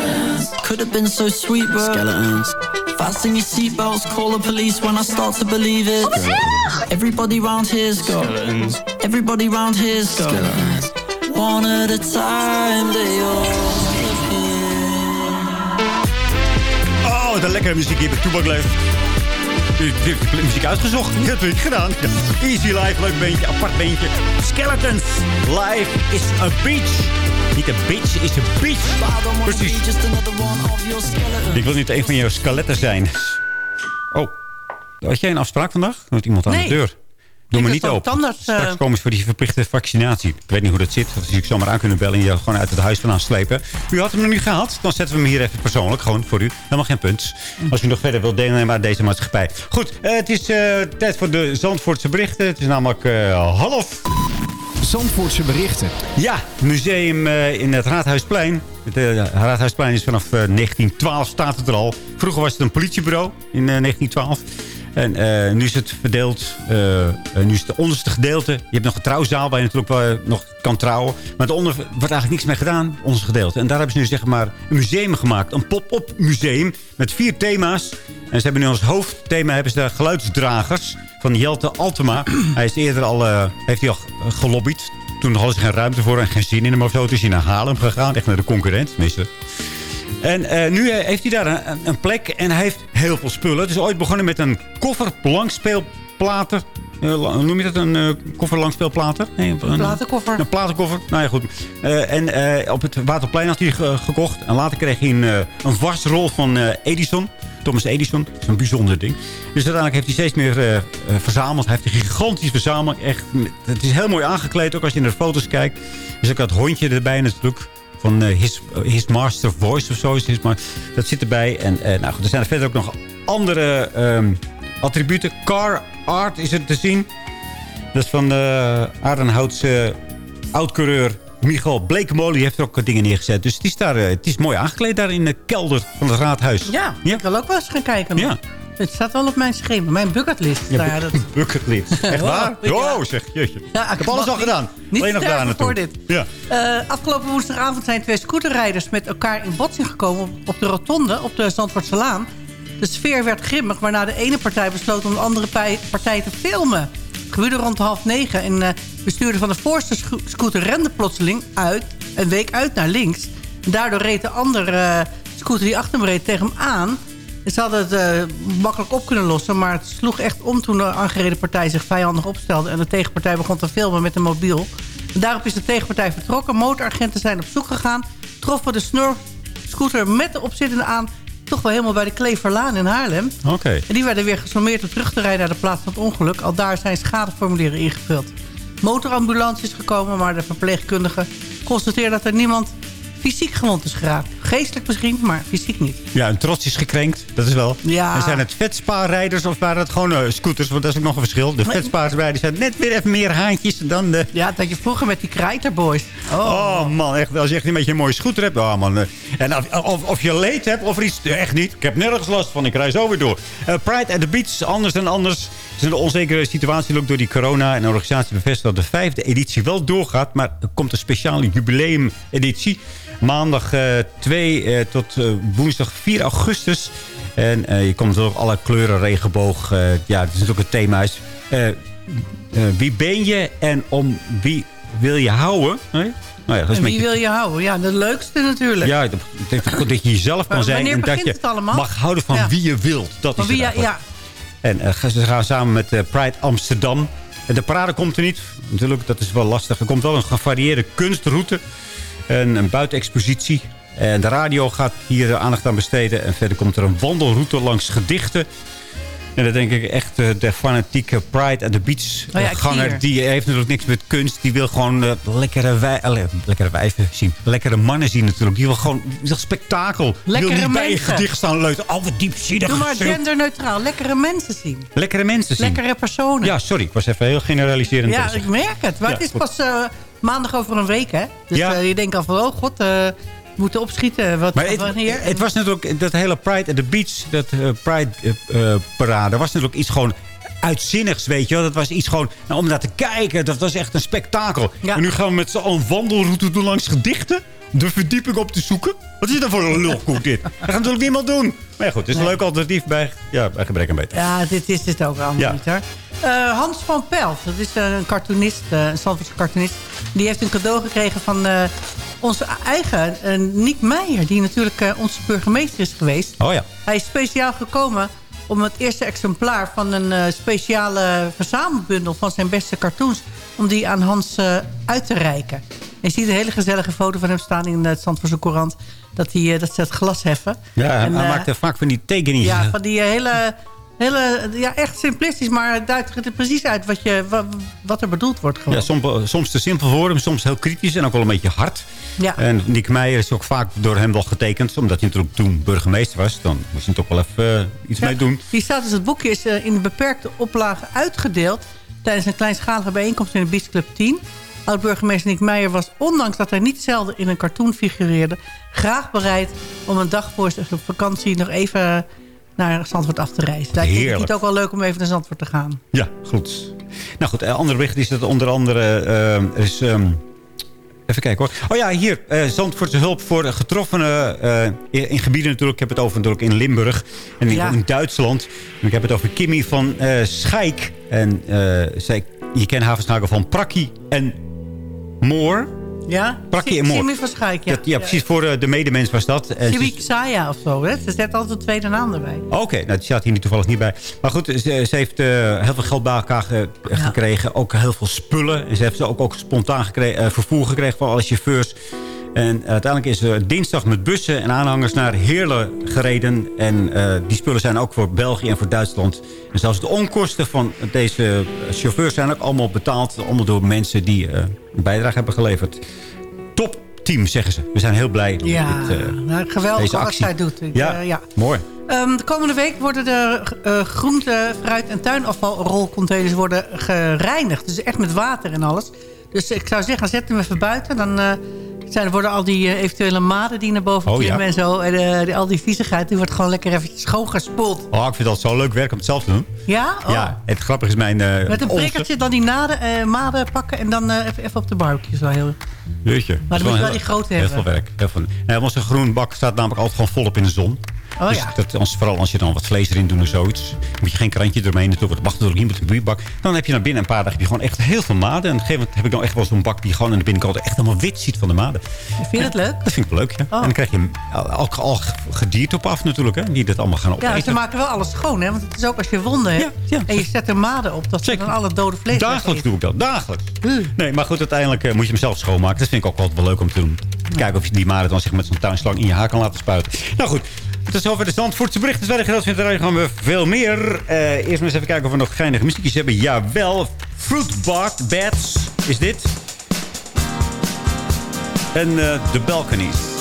S13: could have been so sweet, but skeletons. Fasten your seatbelts, call the police when I start to believe it. Everybody round here's got skeletons. Everybody round here's got skeletons. One at a time, they all
S4: Oh, wat een lekkere muziek hier bij Toebak Leef. U heeft de muziek uitgezocht. Dat heb ik gedaan. Ja. Easy Life, leuk beentje, apart beentje. Skeletons. Life is a beach. Niet een bitch, is een beach. Precies.
S13: just another one of your skeletons.
S4: Ik wil niet een van jouw skeletten zijn. Oh, had jij een afspraak vandaag? Er iemand aan
S6: Nee.
S4: de deur. Doe
S6: was
S4: niet open.
S6: tandarts, eh,
S4: Straks komen ze voor die verplichte vaccinatie. Ik weet niet hoe dat zit. Of zie ik zomaar aan kunnen bellen en je gewoon uit het huis vandaan slepen. U had hem nog niet gehad. Dan zetten we hem hier even persoonlijk. Gewoon voor u. Helemaal geen punt. Als u nog verder wilt deelnemen aan deze maatschappij. Goed, eh, het is eh, tijd voor de Zandvoortse berichten. Het is namelijk eh, half
S10: Zandvoortse berichten.
S4: ja, museum eh, in het Raadhuisplein. Het Raadhuisplein is vanaf eh, 1912 staat het er al. Vroeger was het een politiebureau in eh, 1912. En eh, nu is het verdeeld. eh, eh, nu is het de onderste gedeelte. Je hebt nog een trouwzaal waar je natuurlijk nog kan trouwen. Maar het onder wordt eigenlijk niks meer gedaan. Onderste gedeelte. En daar hebben ze nu zeg maar een museum gemaakt. Een pop-up museum met vier thema's. En ze hebben nu als hoofdthema hebben ze de geluidsdragers van Jelte Altema. hij is eerder al, heeft hij al gelobbyd. Toen hadden ze geen ruimte voor en geen zin in hem of zo. Toen is hij naar Haarlem gegaan. Echt naar de concurrent. Tenminste. En eh, nu eh, heeft hij daar een, een plek en hij heeft heel veel spullen. Het is ooit begonnen met een koffer langspeelplaten. Eh, noem je dat? Een eh, koffer langspeelplaten? Nee, een,
S6: platenkoffer.
S4: Een platenkoffer. Nou ja, goed. En op het Waterplein had hij ge- gekocht. En later kreeg hij een, een wasrol van Edison. Thomas Edison. Dat is een bijzonder ding. Dus uiteindelijk heeft hij steeds meer verzameld. Hij heeft een gigantisch verzameling. Echt, het is heel mooi aangekleed. Ook als je naar de foto's kijkt. Is ook dat hondje erbij natuurlijk van eh, his, his Master Voice of zo. Is his ma- dat zit erbij. En eh, nou goed, er zijn er verder ook nog andere ehm, attributen. Car art is er te zien. Dat is van de Aardenhoutse oud-coureur Michael. Die heeft er ook dingen neergezet. Dus het is, daar, eh, het is mooi aangekleed daar in de kelder van het raadhuis.
S6: Ja, ik wil ook wel eens gaan kijken.
S4: Ja.
S6: Het staat wel op mijn schema, mijn bucketlist.
S4: Ja, bu-
S6: dat...
S4: bucketlist. Echt waar?
S6: Ja.
S4: Oh, zeg. Jeetje.
S6: Ja,
S4: ik heb alles al gedaan.
S6: Niet
S4: Alleen nog daar naartoe.
S6: voor dit.
S4: Ja.
S6: Eh, afgelopen woensdagavond zijn twee scooterrijders met elkaar in botsing gekomen op, de rotonde op de Zandvoortselaan. De sfeer werd grimmig, waarna de ene partij besloot om de andere partij te filmen. Het gebeurde rond half negen en eh bestuurder van de voorste sco- scooter rende plotseling uit een week uit naar links. Daardoor reed de andere eh, scooter die achter hem reed tegen hem aan. Ze hadden het eh, makkelijk op kunnen lossen, maar het sloeg echt om toen de aangereden partij zich vijandig opstelde. En de tegenpartij begon te filmen met een mobiel. En daarop is de tegenpartij vertrokken. Motoragenten zijn op zoek gegaan. Troffen de snurfscooter met de opzittende aan. Toch wel helemaal bij de Kleverlaan in Haarlem.
S4: Oké.
S6: En die werden weer gesommeerd om terug te rijden naar de plaats van het ongeluk. Al daar zijn schadeformulieren ingevuld. Motorambulance is gekomen, maar de verpleegkundige constateerde dat er niemand fysiek gewond is geraakt. Geestelijk misschien, maar fysiek niet.
S4: Ja, een trots is gekrenkt. Dat is wel.
S6: Ja.
S4: En zijn het vetspaarrijders of waren het gewoon eh, scooters? Want dat is ook nog een verschil. De vetspaarrijders zijn net weer even meer haantjes dan de...
S6: Ja, dat je vroeger met die Krijterboys. Oh.
S4: Oh, man, echt, als je echt een beetje een mooie scooter hebt. Oh, man. eh. En of, of, of je leed hebt of iets... Echt niet. Ik heb nergens last van. Ik rij zo weer door. Eh, Pride at the Beach, anders dan anders. Het is een onzekere situatie ook door die corona. En de organisatie bevestigt dat de vijfde editie wel doorgaat. Maar er komt een speciale jubileum-editie. Maandag eh 2 eh, tot eh, woensdag 4 augustus. En eh, je komt ook alle kleuren regenboog. eh, ja, het is natuurlijk het thema. Is, eh, eh, wie ben je en om wie wil je houden? Nou ja, dat is
S6: En wie
S4: beetje-
S6: wil je houden? Ja, de leukste natuurlijk.
S4: ja, dat, dat, dat je jezelf kan zijn. En dat je mag houden van
S6: Ja.
S4: wie je wilt. Dat
S6: Van
S4: is
S6: wie,
S4: het
S6: ja.
S4: En eh, ze gaan samen met eh, Pride Amsterdam. En de parade komt er niet. Natuurlijk, dat is wel lastig. Er komt wel een gevarieerde kunstroute. En een buitenexpositie. En de radio gaat hier aandacht aan besteden. En verder komt er een wandelroute langs gedichten. En dan denk ik echt eh, de fanatieke Pride at the Beach
S6: Oh ja, zie
S4: ganger. Die heeft natuurlijk niks met kunst. Die wil gewoon eh, lekkere, wij, lekkere wijven zien. Lekkere mannen zien natuurlijk. Die wil gewoon die wil spektakel. Die
S6: Lekkere
S4: wil niet bij
S6: mensen.
S4: gedicht staan leuten. Al wat diepzinnig.
S6: Doe maar genderneutraal. Lekkere mensen zien.
S4: Lekkere mensen zien.
S6: Lekkere personen.
S4: Ja, sorry. Ik was even heel generaliserend
S6: Ja,
S4: bezig.
S6: ik merk het. Maar
S4: Ja,
S6: het is
S4: goed.
S6: pas eh, maandag over een week, hè? Dus
S4: Ja.
S6: eh, je denkt al van, oh god, eh, moeten opschieten. Wat,
S4: Maar het,
S6: wanneer?
S4: het was natuurlijk, dat hele Pride at the Beach, dat eh, Pride eh, eh, parade, was natuurlijk iets gewoon uitzinnigs, weet je wel. Dat was iets gewoon, nou, om naar te kijken, dat was echt een spektakel.
S6: Ja.
S4: En nu gaan we met z'n allen een wandelroute doen langs gedichten. De verdieping op te zoeken. Wat is dat voor een lulkoek dit? Dat gaat natuurlijk niemand doen. Maar ja, goed, het is een leuk alternatief bij, ja, bij gebrek aan beter.
S6: Ja, dit is het ook allemaal
S4: Ja.
S6: niet, hoor. Eh, Hans van Pelt, dat is eh, een cartoonist, eh, een Zandvoortse cartoonist. Die heeft een cadeau gekregen van eh, onze eigen eh, Niek Meijer... die natuurlijk eh, onze burgemeester is geweest.
S4: Oh ja.
S6: Hij is speciaal gekomen om het eerste exemplaar van een eh, speciale verzamelbundel... van zijn beste cartoons, om die aan Hans uit te reiken. Je ziet een hele gezellige foto van hem staan in het Zandvoortse Courant... dat, hij, eh, dat ze het glas heffen.
S4: Ja, hij
S6: En, eh,
S4: maakt er vaak van die tekeningen.
S6: ja, van die eh, hele, hele... Ja, echt simplistisch, maar het duidt er precies uit wat, je, wat, wat er bedoeld wordt. Gewoon.
S4: Ja, soms, soms te simpel voor hem, soms heel kritisch en ook wel een beetje hard.
S6: Ja.
S4: En Nick Meijer is ook vaak door hem wel getekend. Omdat hij natuurlijk toen burgemeester was. Dan moest hij toch wel even eh, iets
S6: Ja,
S4: mee doen.
S6: Hier staat dus, het boekje is eh, in beperkte oplage uitgedeeld... tijdens een kleinschalige bijeenkomst in de Beach Club 10. Oud-burgemeester Nick Meijer was, ondanks dat hij niet zelden in een cartoon figureerde... graag bereid om een dag voor zijn vakantie nog even naar Zandvoort af te reizen. Lijkt me
S4: Heerlijk.
S6: het ook wel leuk om even naar Zandvoort te gaan.
S4: Ja, goed. Nou goed, andere bericht is dat onder andere... eh, is... ehm, Even kijken hoor. Oh ja, hier. eh Zandvoortse hulp voor getroffenen eh, in, gebieden natuurlijk. Ik heb het over natuurlijk in Limburg en in,
S6: Ja.
S4: in Duitsland. En ik heb het over Kimmy van Schijk. En zij, je kent haar van Prakkie en Moor.
S6: Ja?
S4: Prakkie en Moor.
S6: Van Schaik, ja.
S4: Dat- ja, precies. Voor eh, de medemens was dat. En ze
S6: Simi Saya of zo, hè? Ze zet altijd een tweede naam erbij.
S4: Oké, nou, die staat hier nu toevallig niet bij. Maar goed, ze, ze heeft eh, heel veel geld bij elkaar ge- gekregen. Ook heel veel spullen. En ze heeft ook, ook spontaan gekre- eh, vervoer gekregen van alle chauffeurs. En uiteindelijk is ze dinsdag met bussen en aanhangers naar Heerlen gereden. En eh, die spullen zijn ook voor België en voor Duitsland. En zelfs de onkosten van deze chauffeurs zijn ook allemaal betaald. Allemaal door mensen die eh, een bijdrage hebben geleverd. Top team, zeggen ze. We zijn heel blij
S6: Ja,
S4: met dit, eh,
S6: nou, geweldig
S4: deze
S6: wat zij doet. Ik,
S4: Ja,
S6: ja.
S4: mooi.
S6: Ehm, de komende week worden de groente, fruit en tuinafvalrolcontainers worden gereinigd. Dus echt met water en alles. Dus ik zou zeggen, zet hem even buiten. Dan eh, zijn, worden al die eh, eventuele maden die naar boven
S4: Oh,
S6: klimmen
S4: ja.
S6: en zo. En eh, die- al die viezigheid, die wordt gewoon lekker eventjes schoongespoeld.
S4: Oh, ik vind dat zo leuk werk om het zelf te doen.
S6: Ja? Oh.
S4: Ja, het grappige is mijn...
S6: Met een prikkertje dan die naden, maden pakken en dan even, even op de barbecue. Zo heel.
S4: Jeetje.
S6: Maar dan moet je wel die grote
S4: Heel
S6: hebben.
S4: veel werk. Heel veel. Nee, onze groenbak staat namelijk altijd gewoon volop in de zon.
S6: Oh,
S7: dus
S6: ja.
S7: dat, als, vooral als je dan wat vlees erin doet of zoiets. moet je geen krantje eromheen. Het wordt wacht natuurlijk niet met een bierbak. Dan heb je naar binnen een paar dagen heb je gewoon echt heel veel maden. En op een gegeven moment heb ik dan echt wel zo'n bak die gewoon aan de binnenkant echt helemaal wit ziet van de maden.
S6: Vind je het leuk?
S7: Dat vind ik wel leuk, ja.
S6: Oh.
S7: En dan krijg je al, al, gedierte op af natuurlijk, hè. Die dat allemaal gaan
S6: Ja,
S7: opeten.
S6: ze maken wel alles schoon, hè? Want het is ook als je wonden hebt en je zet er maden op, dat ze dan alle dode vlees
S7: Dagelijks doe ik dat, dagelijks. Nee, maar goed, uiteindelijk eh, moet je hem zelf schoonmaken. Dat vind ik ook altijd wel leuk om te doen. Kijken of je die maden dan zeg, met zo'n tuinslang in je haar kan laten spuiten. Nou goed, tot zover de Zandvoortse berichten. Zwijgen, dat vindt er gaan we veel meer. Eh, eerst maar eens even kijken of we nog geinige muziekjes hebben. Jawel, Fruitbart Bats is dit. En eh de Balconies.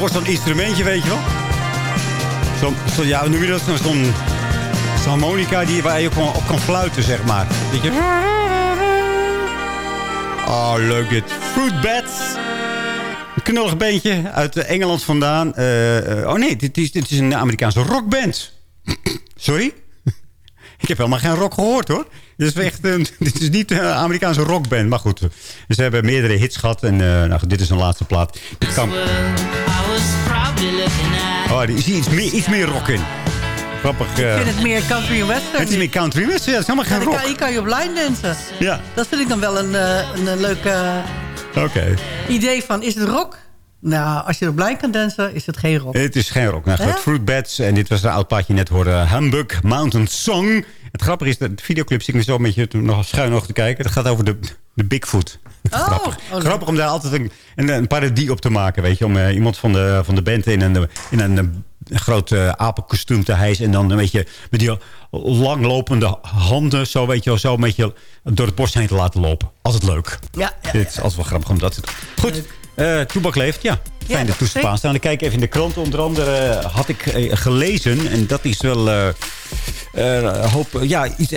S7: Hoor zo'n instrumentje, weet je wel. Zo'n, zo, ja, noem je dat? Zo'n harmonica die, waar je op op kan fluiten, zeg maar. Weet je? Oh, leuk dit. Fruit Bats. Een knullig beentje uit Engeland vandaan. Eh, eh, oh nee, dit is, dit is een Amerikaanse rockband. Sorry? Ik heb helemaal geen rock gehoord, hoor. Dit is, echt een, dit is niet een Amerikaanse rockband. Maar goed, ze hebben meerdere hits gehad. En eh, nou, dit is een laatste plaat. Kan,
S4: Oh, die is iets meer, iets meer rock in. Grappig. eh.
S6: Ik vind het meer country western.
S4: het is meer country western. Ja, het is helemaal geen rock.
S6: kan, hier kan je op line dansen.
S4: Ja,
S6: Dat vind ik dan wel een, eh, een, een leuk eh, idee van, is het rock? Nou, als je op line kan dansen, is het geen rock.
S4: Het is geen rock. Nou goed,
S6: Hè?
S4: Fruitbats. En dit was een oud plaatje net hoorde. Hamburg Mountain Song. Het grappige is, dat de videoclip zit ik me zo een beetje nog schuin oog te kijken. Het gaat over de, de Bigfoot.
S6: Oh,
S4: Grappig.
S6: oh.
S4: Grappig om daar altijd een, een, een parodie op te maken. Weet je, om eh, iemand van de, van de band in een, in een, eh, groot eh, apenkostuum te hijsen. En dan een beetje met die langlopende handen zo, weet je, wel, zo een beetje door het bos heen te laten lopen. Altijd leuk.
S6: Ja, ja,
S4: Dit is altijd wel grappig om dat te doen. Goed, eh Toebak leeft, ja. Fijn
S6: dat
S4: de toestel
S6: zeker.
S4: staan. Ik kijk even in de krant. Onder andere eh, had ik eh, gelezen, en dat is wel... eh, hoop, ja, iets,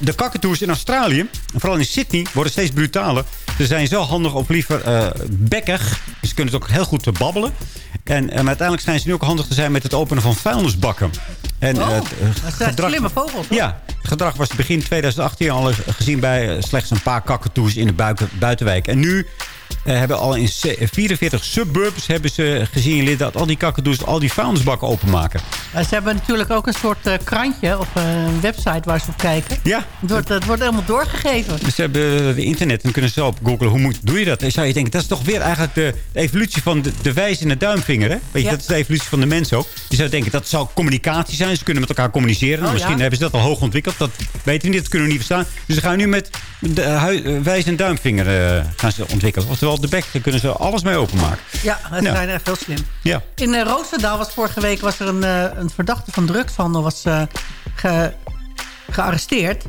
S4: de kakatoes in Australië, en vooral in Sydney, worden steeds brutaler. Ze zijn zo handig of liever eh bekkig. Ze kunnen het ook heel goed te babbelen. En, uiteindelijk schijnen ze nu ook handig te zijn met het openen van vuilnisbakken. En,
S6: Oh,
S4: het,
S6: dat zijn slimme vogels. hoor.
S4: ja, het gedrag was begin 2018 al gezien bij slechts een paar kakatoes in de buiten, buitenwijk. En nu eh, hebben al in se- 44 suburbs hebben ze gezien dat al die kakatoes al die vuilnisbakken openmaken.
S6: Maar Ze hebben natuurlijk ook een soort eh, krantje of eh, een website waar ze op kijken.
S4: Ja.
S6: Het wordt, het wordt helemaal doorgegeven.
S4: Ze hebben de internet en kunnen ze op googlen hoe moet, doe je dat. Dan zou je denken, dat is toch weer eigenlijk de, de evolutie van de, de wijze en de duimvinger. Hè? Weet je,
S6: Ja.
S4: dat is de evolutie van de mens ook. Je zou denken, dat zou communicatie zijn. Ze kunnen met elkaar communiceren. Nou,
S6: Oh,
S4: Misschien
S6: ja.
S4: hebben ze dat al hoog ontwikkeld. Dat weten we niet, dat kunnen we niet verstaan. Dus ze gaan nu met de eh, wijze en duimvinger eh, gaan ze ontwikkelen. Oftewel, de bek, daar kunnen ze alles mee openmaken.
S6: Ja, dat
S4: Ja.
S6: zijn echt heel slim.
S4: Ja.
S6: In eh, Roosendaal was vorige week was er een, eh, een verdachte van drugshandel was, eh, ge- gearresteerd.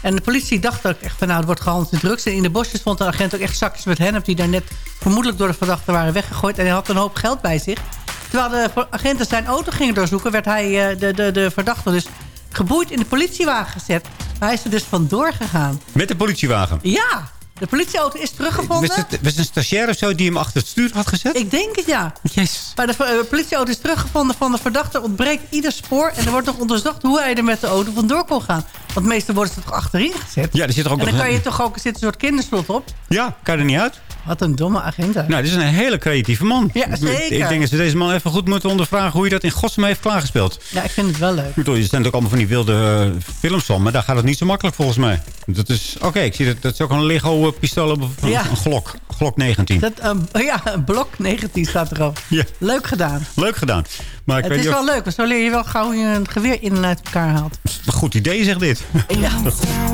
S6: En de politie dacht ook echt van nou, er wordt gehandeld in drugs. En in de bosjes vond de agent ook echt zakjes met hennep... die daar net vermoedelijk door de verdachte waren weggegooid. En hij had een hoop geld bij zich. Terwijl de agenten zijn auto gingen doorzoeken... werd hij, de, de, de verdachte dus geboeid in de politiewagen gezet. Maar hij is er dus vandoor gegaan.
S4: Met de politiewagen.
S6: Ja, de politieauto is teruggevonden.
S4: Was het, was het een stagiair of zo die hem achter het stuur had gezet?
S6: Ik denk het, ja.
S4: Yes.
S6: Maar de eh, politieauto is teruggevonden van de verdachte. ontbreekt ieder spoor. En er wordt nog onderzocht hoe hij er met de auto vandoor kon gaan. Want meestal worden ze toch achterin gezet.
S4: Ja, er zit er ook
S6: en dan
S4: nog
S6: kan je toch ook er zit een soort kinderslot op.
S4: Ja, kan er niet uit.
S6: Wat een domme agent. hè.
S4: Nou, dit is een hele creatieve man.
S6: Ja,
S4: Ik-
S6: zeker.
S4: Ik denk dat ze deze man even goed moeten ondervragen... hoe je dat in godsnaam heeft klaargespeeld.
S6: Ja, ik vind het wel leuk.
S4: Je zijn ook allemaal van die wilde eh, films van... maar daar gaat het niet zo makkelijk volgens mij. Dat is, oké, ik zie dat, dat is ook een Lego-pistool op een,
S6: Ja.
S4: een Glock. Glock 19.
S6: Dat, eh, ja, een blok 19 staat erop.
S4: Ja.
S6: Leuk gedaan.
S4: Leuk gedaan. Maar ik
S6: het
S4: weet
S6: is wel leuk, want zo leer je wel gauw hoe je een geweer in en uit elkaar haalt.
S4: Goed idee, zegt dit.
S6: Ja.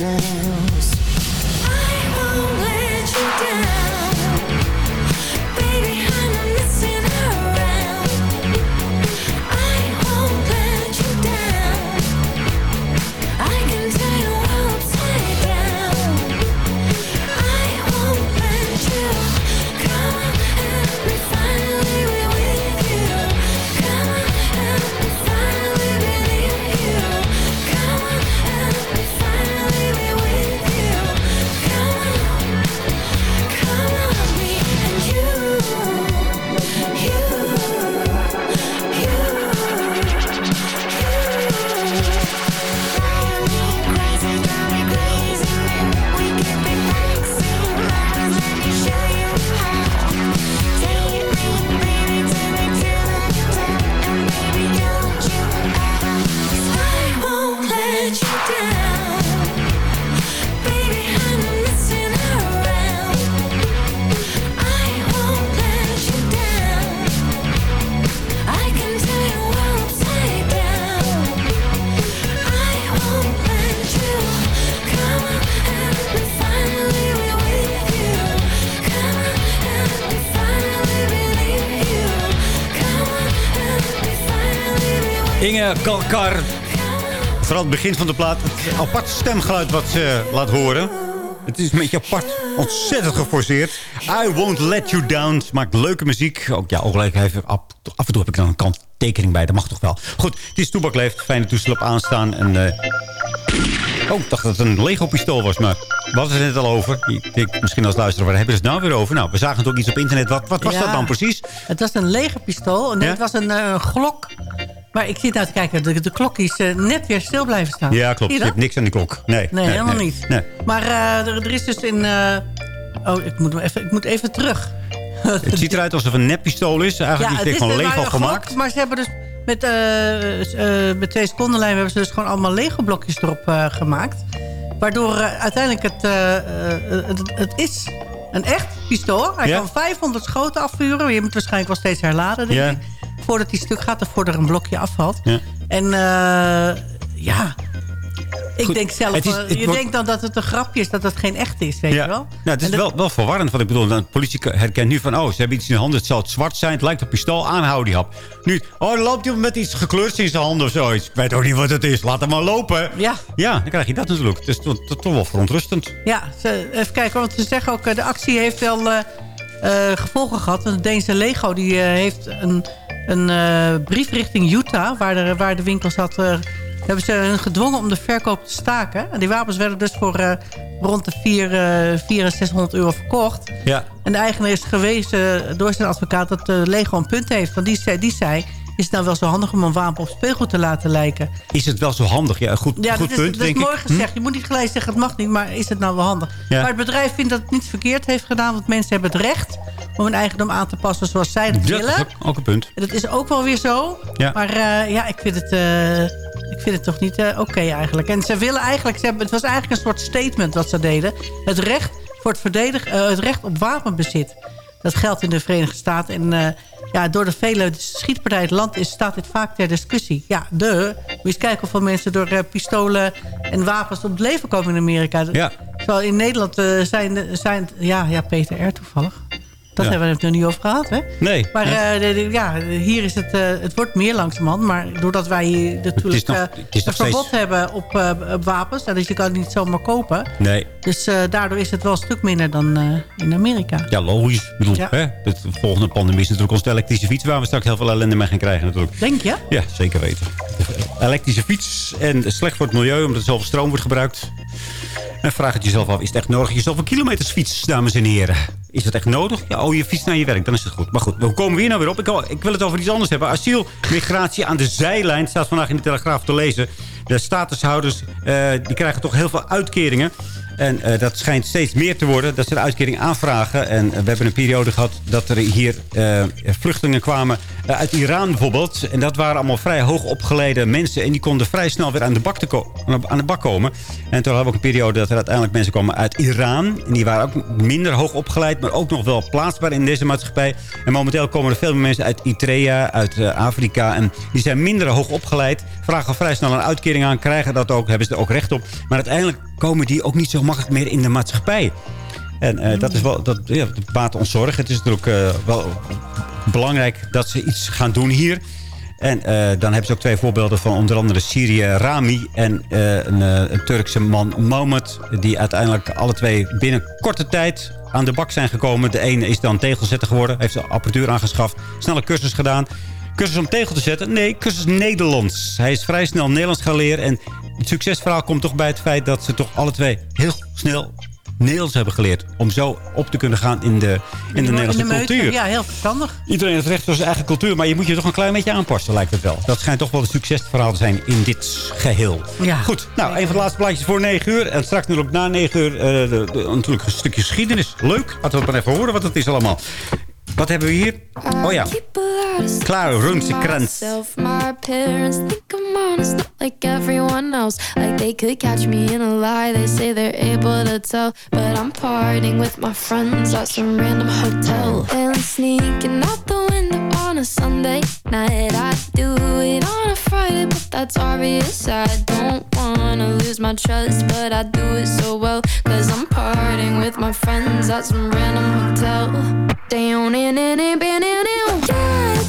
S4: mountains Kalkar. Vooral het begin van de plaat. Het apart stemgeluid wat ze laat horen. Het is een beetje apart. Ontzettend geforceerd. I Won't Let You Down. Ze maakt leuke muziek. Ook, ja, ook gelijk even af, en toe heb ik dan een kanttekening bij. Dat mag toch wel. Goed, het is Toebak Leeft. Fijne toestel op aanstaan. En, eh, Oh, ik dacht dat het een Lego-pistool was, maar we hadden het net al over. Ik denk, misschien als luisteraar, waar hebben ze het nou weer over? Nou, we zagen het ook iets op internet. Wat, wat was
S6: Ja.
S4: dat dan precies?
S6: Het was een legerpistool. En
S4: Ja?
S6: het was een eh, glok. Maar ik zit nou te kijken, de, de klok is eh, net weer stil blijven staan.
S4: Ja, klopt. Je
S6: je
S4: hebt niks aan die klok. Nee,
S6: Nee, helemaal niet.
S4: Nee.
S6: Maar eh, er, er is dus in... eh, oh, ik moet, even, ik moet even terug.
S4: Het ziet eruit alsof het een neppistool is. Eigenlijk
S6: het
S4: is van
S6: dus
S4: Lego
S6: maar glok,
S4: gemaakt.
S6: Maar ze hebben dus met, met twee secondenlijnen hebben ze dus gewoon allemaal Lego-blokjes erop gemaakt. Waardoor uiteindelijk het, het, het is een echt pistool. Hij
S4: Ja.
S6: kan 500 schoten afvuren. Je moet waarschijnlijk wel steeds herladen, denk
S4: Ja.
S6: ik. Voordat hij stuk gaat of voordat er een blokje afvalt.
S4: Ja.
S6: En eh, ja... Ik
S4: Goed,
S6: denk zelf,
S4: het is-
S6: eh,
S4: het
S6: je
S4: wordt-
S6: denkt dan dat het een grapje is, dat het geen echt is, weet je wel?
S4: Nou, het is
S6: dat-
S4: wel, wel verwarrend. Want ik bedoel, de politie herkent nu van... oh, ze hebben iets in de handen. Het zal het zwart zijn. Het lijkt op pistool. Aanhouden die hap. Nu, oh, loopt hij met iets gekleurds in zijn handen of zoiets. Ik weet ook niet wat het is. Laat hem maar lopen.
S6: Ja.
S4: Ja, dan krijg je dat natuurlijk. Het is toch, toch- wel verontrustend.
S6: Ja, ze, even kijken, want ze zeggen ook... eh, de actie heeft wel gevolgen gehad. Want de Deense Lego die, heeft een, een eh, brief richting Utah... waar de, waar de winkel zat... eh, hebben ze hen gedwongen om de verkoop te staken. En die wapens werden dus voor eh, rond de 4, eh 400 en 600 euro verkocht.
S4: Ja.
S6: En de eigenaar is gewezen door zijn advocaat... dat de Lego een punt heeft. Want die die zei... is het nou wel zo handig om een wapen op speelgoed te laten lijken?
S4: Is het wel zo handig? Ja, goed,
S6: Ja,
S4: goed
S6: dat is,
S4: punt,
S6: dat is
S4: denk
S6: mooi
S4: ik.
S6: gezegd. Je moet niet gelijk zeggen, het mag niet, maar is het nou wel handig?
S4: Ja.
S6: Maar het bedrijf vindt dat het niets verkeerd heeft gedaan... want mensen hebben het recht om hun eigendom aan te passen zoals zij
S4: Hm? Dat
S6: willen.
S4: is ook, een punt.
S6: En dat is ook wel weer zo.
S4: Ja.
S6: Maar eh, ja, ik vind het, eh, ik vind het toch niet eh, oké eigenlijk. En ze willen eigenlijk, ze hebben, het was eigenlijk een soort statement wat ze deden. Het recht, voor het, verdedig, het recht op wapenbezit. Dat geldt in de Verenigde Staten. En eh, ja, door de vele schietpartijen in het land is, staat dit vaak ter discussie. Ja, de. Moet je eens kijken hoeveel mensen door eh, pistolen en wapens om het leven komen in Amerika.
S4: Ja.
S6: Terwijl in Nederland eh, zijn, zijn... Ja, ja, Peter R. toevallig. Dat
S4: Ja.
S6: hebben we het nog niet over gehad, hè?
S4: Nee.
S6: Maar eh, de- de- ja, hier is het, eh, het wordt meer langzamerhand. Maar doordat wij natuurlijk
S4: nog-
S6: eh,
S4: het
S6: een
S4: steeds-
S6: verbod hebben op, op wapens... en dus je kan het niet zomaar kopen.
S4: nee.
S6: Dus daardoor is het wel een stuk minder dan in Amerika.
S4: Ja, logisch. Ik bedoel,
S6: Ja.
S4: hè? De volgende pandemie is natuurlijk onze elektrische fiets... waar we straks heel veel ellende mee gaan krijgen natuurlijk.
S6: Denk je?
S4: Ja, zeker weten. Elektrische fiets en slecht voor het milieu... omdat er zoveel stroom wordt gebruikt. En vraag het jezelf af, is het echt nodig? dat Je zoveel kilometers fiets, dames en heren. Is dat echt nodig? Ja, oh, je fiets naar je werk, dan is het goed. Maar goed, we komen weer nou weer op. Ik, wil- ik wil het over iets anders hebben. Asiel, migratie aan de zijlijn staat vandaag in de Telegraaf te lezen. De statushouders eh, die krijgen toch heel veel uitkeringen. En eh, dat schijnt steeds meer te worden, dat ze de uitkering aanvragen. En eh, we hebben een periode gehad dat er hier eh, vluchtelingen kwamen uit Iran bijvoorbeeld. En dat waren allemaal vrij hoog opgeleide mensen. En die konden vrij snel weer aan de bak, te aan de bak komen. En toen hadden we ook een periode dat er uiteindelijk mensen kwamen uit Iran. En die waren ook minder hoog opgeleid, maar ook nog wel plaatsbaar in deze maatschappij. En momenteel komen er veel meer mensen uit Eritrea, uit Afrika. En die zijn minder hoog opgeleid. Vragen vrij snel een uitkering aan, krijgen dat ook, hebben ze er ook recht op. Maar uiteindelijk komen die ook niet zo makkelijk meer in de maatschappij. En eh, dat is wel, dat, ja, baat ons zorg. Het is natuurlijk eh, wel belangrijk dat ze iets gaan doen hier. En eh, dan hebben ze ook twee voorbeelden van onder andere Syrië Rami en een, een Turkse man Mohammed. Die uiteindelijk alle twee binnen korte tijd aan de bak zijn gekomen. De ene is dan tegelzetter geworden, heeft de apparatuur aangeschaft, snelle cursus gedaan. Cursus om tegel te zetten? Nee, cursus Nederlands. Hij is vrij snel Nederlands gaan leren. En het succesverhaal komt toch bij het feit dat ze toch alle twee heel snel Nederlands hebben geleerd. Om zo op te kunnen gaan in de, in de Nederlandse cultuur.
S6: Ja, heel verstandig.
S4: Iedereen heeft recht op zijn eigen cultuur. Maar je moet je toch een klein beetje aanpassen, lijkt het wel. Dat schijnt toch wel een succesverhaal te zijn in dit geheel.
S6: Ja.
S4: Goed, nou, een van de laatste plaatjes voor 9 uur. En straks natuurlijk na 9 uur eh, de, de- natuurlijk een stukje geschiedenis. Leuk. Laten we het maar even horen wat het is allemaal. Wat hebben we hier? Oh ja. Klaar, Roomsekrans.
S14: myself. My parents think I'm honest, not like everyone else. Like they could catch me in a lie. They say they're able to tell, but I'm partying with my friends at some random hotel. And sneaking out the window on a Sunday night. I do it on a Friday, but that's obvious. I don't wanna lose my trust, but I do it so well. Cause I'm partying with my friends at some random hotel. Down in it, in, in, in, in. Yeah,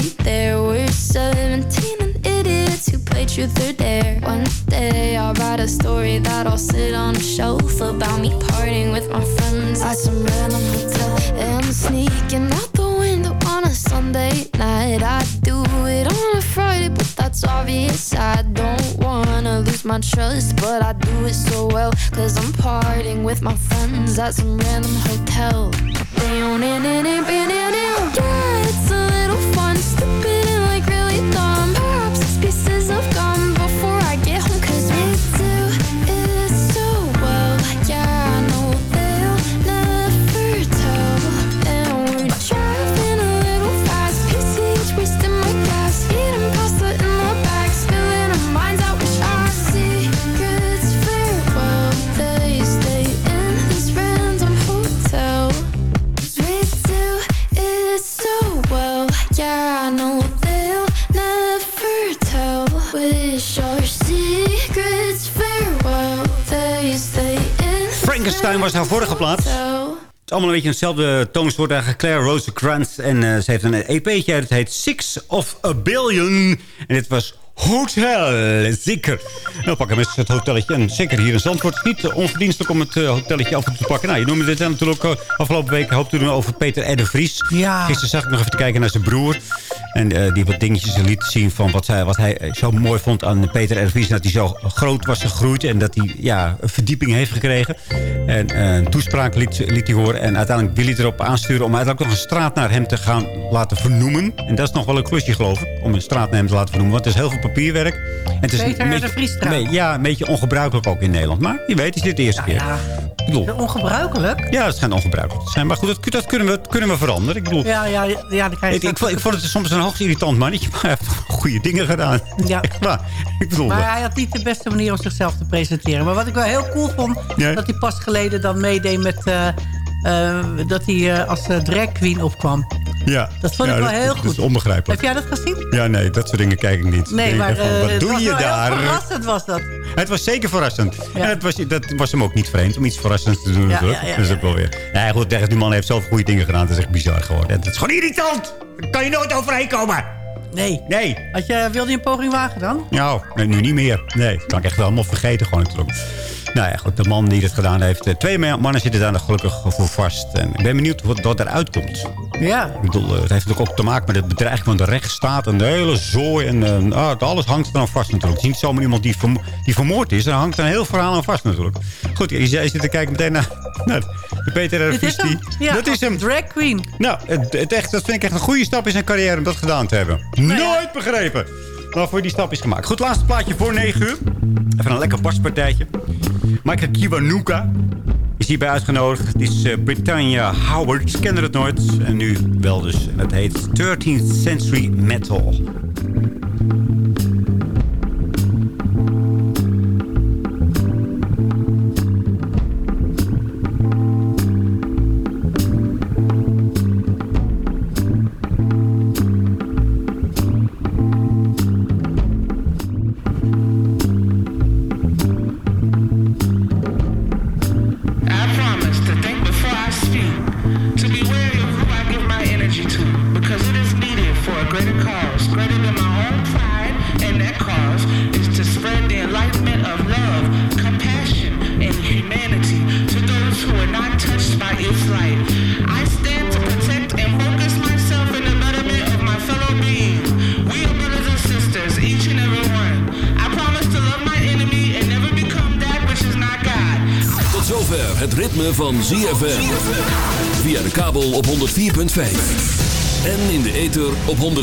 S14: there. We're 17 and idiots who play truth or dare. One day I'll write a story that I'll sit on a shelf about me partying with my friends at some random hotel and sneaking out the window on a Sunday night. I do it on a Friday, but that's obvious. I don't wanna lose my trust, but I do it so well. Cause I'm partying with my friends at some random hotel. Yeah.
S4: Was haar vorige plaats. Het is allemaal een beetje hetzelfde toonsoort eigenlijk. Claire Rosencrantz. En eh, ze heeft een EP'tje uit. Het heet Six of a Billion. En dit was Hotel Zeker. Nou, pakken mensen het hotelletje. En zeker hier in Zandvoort is niet eh, onverdienstelijk om het eh, hotelletje af en toe te pakken. Nou, je noemde dit natuurlijk ook eh, afgelopen week. Hoopte toen over Peter R. de Vries.
S6: Ja.
S4: Gisteren zag ik nog even te kijken naar zijn broer. En die wat dingetjes liet zien van wat, zij, wat hij zo mooi vond aan Peter R. Vries. Dat hij zo groot was gegroeid. En dat hij ja, een verdieping heeft gekregen. En een toespraak liet, liet hij horen. En uiteindelijk wil hij erop aansturen om uiteindelijk nog een straat naar hem te gaan laten vernoemen. En dat is nog wel een klusje geloof ik. Om een straat naar hem te laten vernoemen. Want het is heel veel papierwerk. En het is
S6: Peter
S4: een
S6: de
S4: beetje- nee, Ja, een beetje ongebruikelijk ook in Nederland. Maar je weet, het is dit de eerste keer.
S6: Ja,
S4: bedoel,
S6: ongebruikelijk.
S4: ja, het schijnt ongebruikelijk te zijn. Maar goed, dat, dat kunnen, we, dat kunnen we veranderen. Ik bedoel,
S6: Ja, ja, ja, dan krijg
S4: ik,
S6: je
S4: ik, vond, ik vond het soms een hoogst irritant mannetje. Maar hij heeft goede dingen gedaan.
S6: Ja.
S4: Waar. Ik bedoel,
S6: Maar hij had niet de beste manier om zichzelf te presenteren. Maar wat ik wel heel cool vond...
S4: Ja.
S6: dat hij pas geleden dan meedeed met... eh, dat hij eh, als eh, drag queen opkwam.
S4: ja.
S6: Dat vond ik wel heel
S4: Dat
S6: goed.
S4: is onbegrijpelijk.
S6: Heb jij dat gezien?
S4: Ja, nee, dat soort dingen kijk ik niet.
S6: Nee,
S4: Ik
S6: maar
S4: van,
S6: eh,
S4: wat doe je daar?
S6: verrassend was dat.
S4: Het was zeker verrassend.
S6: Ja.
S4: En het was, dat was hem ook niet vreemd om iets verrassends te doen.
S6: Ja,
S4: natuurlijk.
S6: ja, ja,
S4: dat ook wel weer. Nee, goed, die man heeft zoveel goede dingen gedaan. Het is echt bizar geworden. Het is gewoon irritant. Daar kan je nooit overheen komen.
S6: Nee.
S4: Nee.
S6: Had je, wilde je een poging wagen dan?
S4: Nou, nee, nu niet meer. Nee, dat kan ik echt wel helemaal vergeten gewoon. Nou ja, goed, de man die dit gedaan heeft. eh, Twee mannen zitten daar gelukkig voor vast. En ik ben benieuwd wat, wat eruit komt.
S6: Ja.
S4: Ik bedoel, eh, het heeft natuurlijk ook te maken met het bedreiging van de rechtsstaat en de hele zooi. En eh, ah, alles hangt er dan vast natuurlijk. Het is niet zomaar iemand die, vermo- die vermoord is. Er hangt een heel verhaal aan vast natuurlijk. Goed, je, je zit te kijken meteen naar, naar de Peter R.
S6: Dit is
S4: die-
S6: Ja,
S4: dat is hem.
S6: Drag queen.
S4: Nou, het, het echt, dat vind ik echt een goede stap in zijn carrière om dat gedaan te hebben. Nooit begrepen. Waarvoor die stap is gemaakt. Goed, laatste plaatje voor 9 uur. Even een lekker baspartijtje. Michael Kiwanuka is hierbij uitgenodigd. Het is eh, Britannia Howard. Kende het nooit. En nu wel dus. En het heet 13th Century Metal.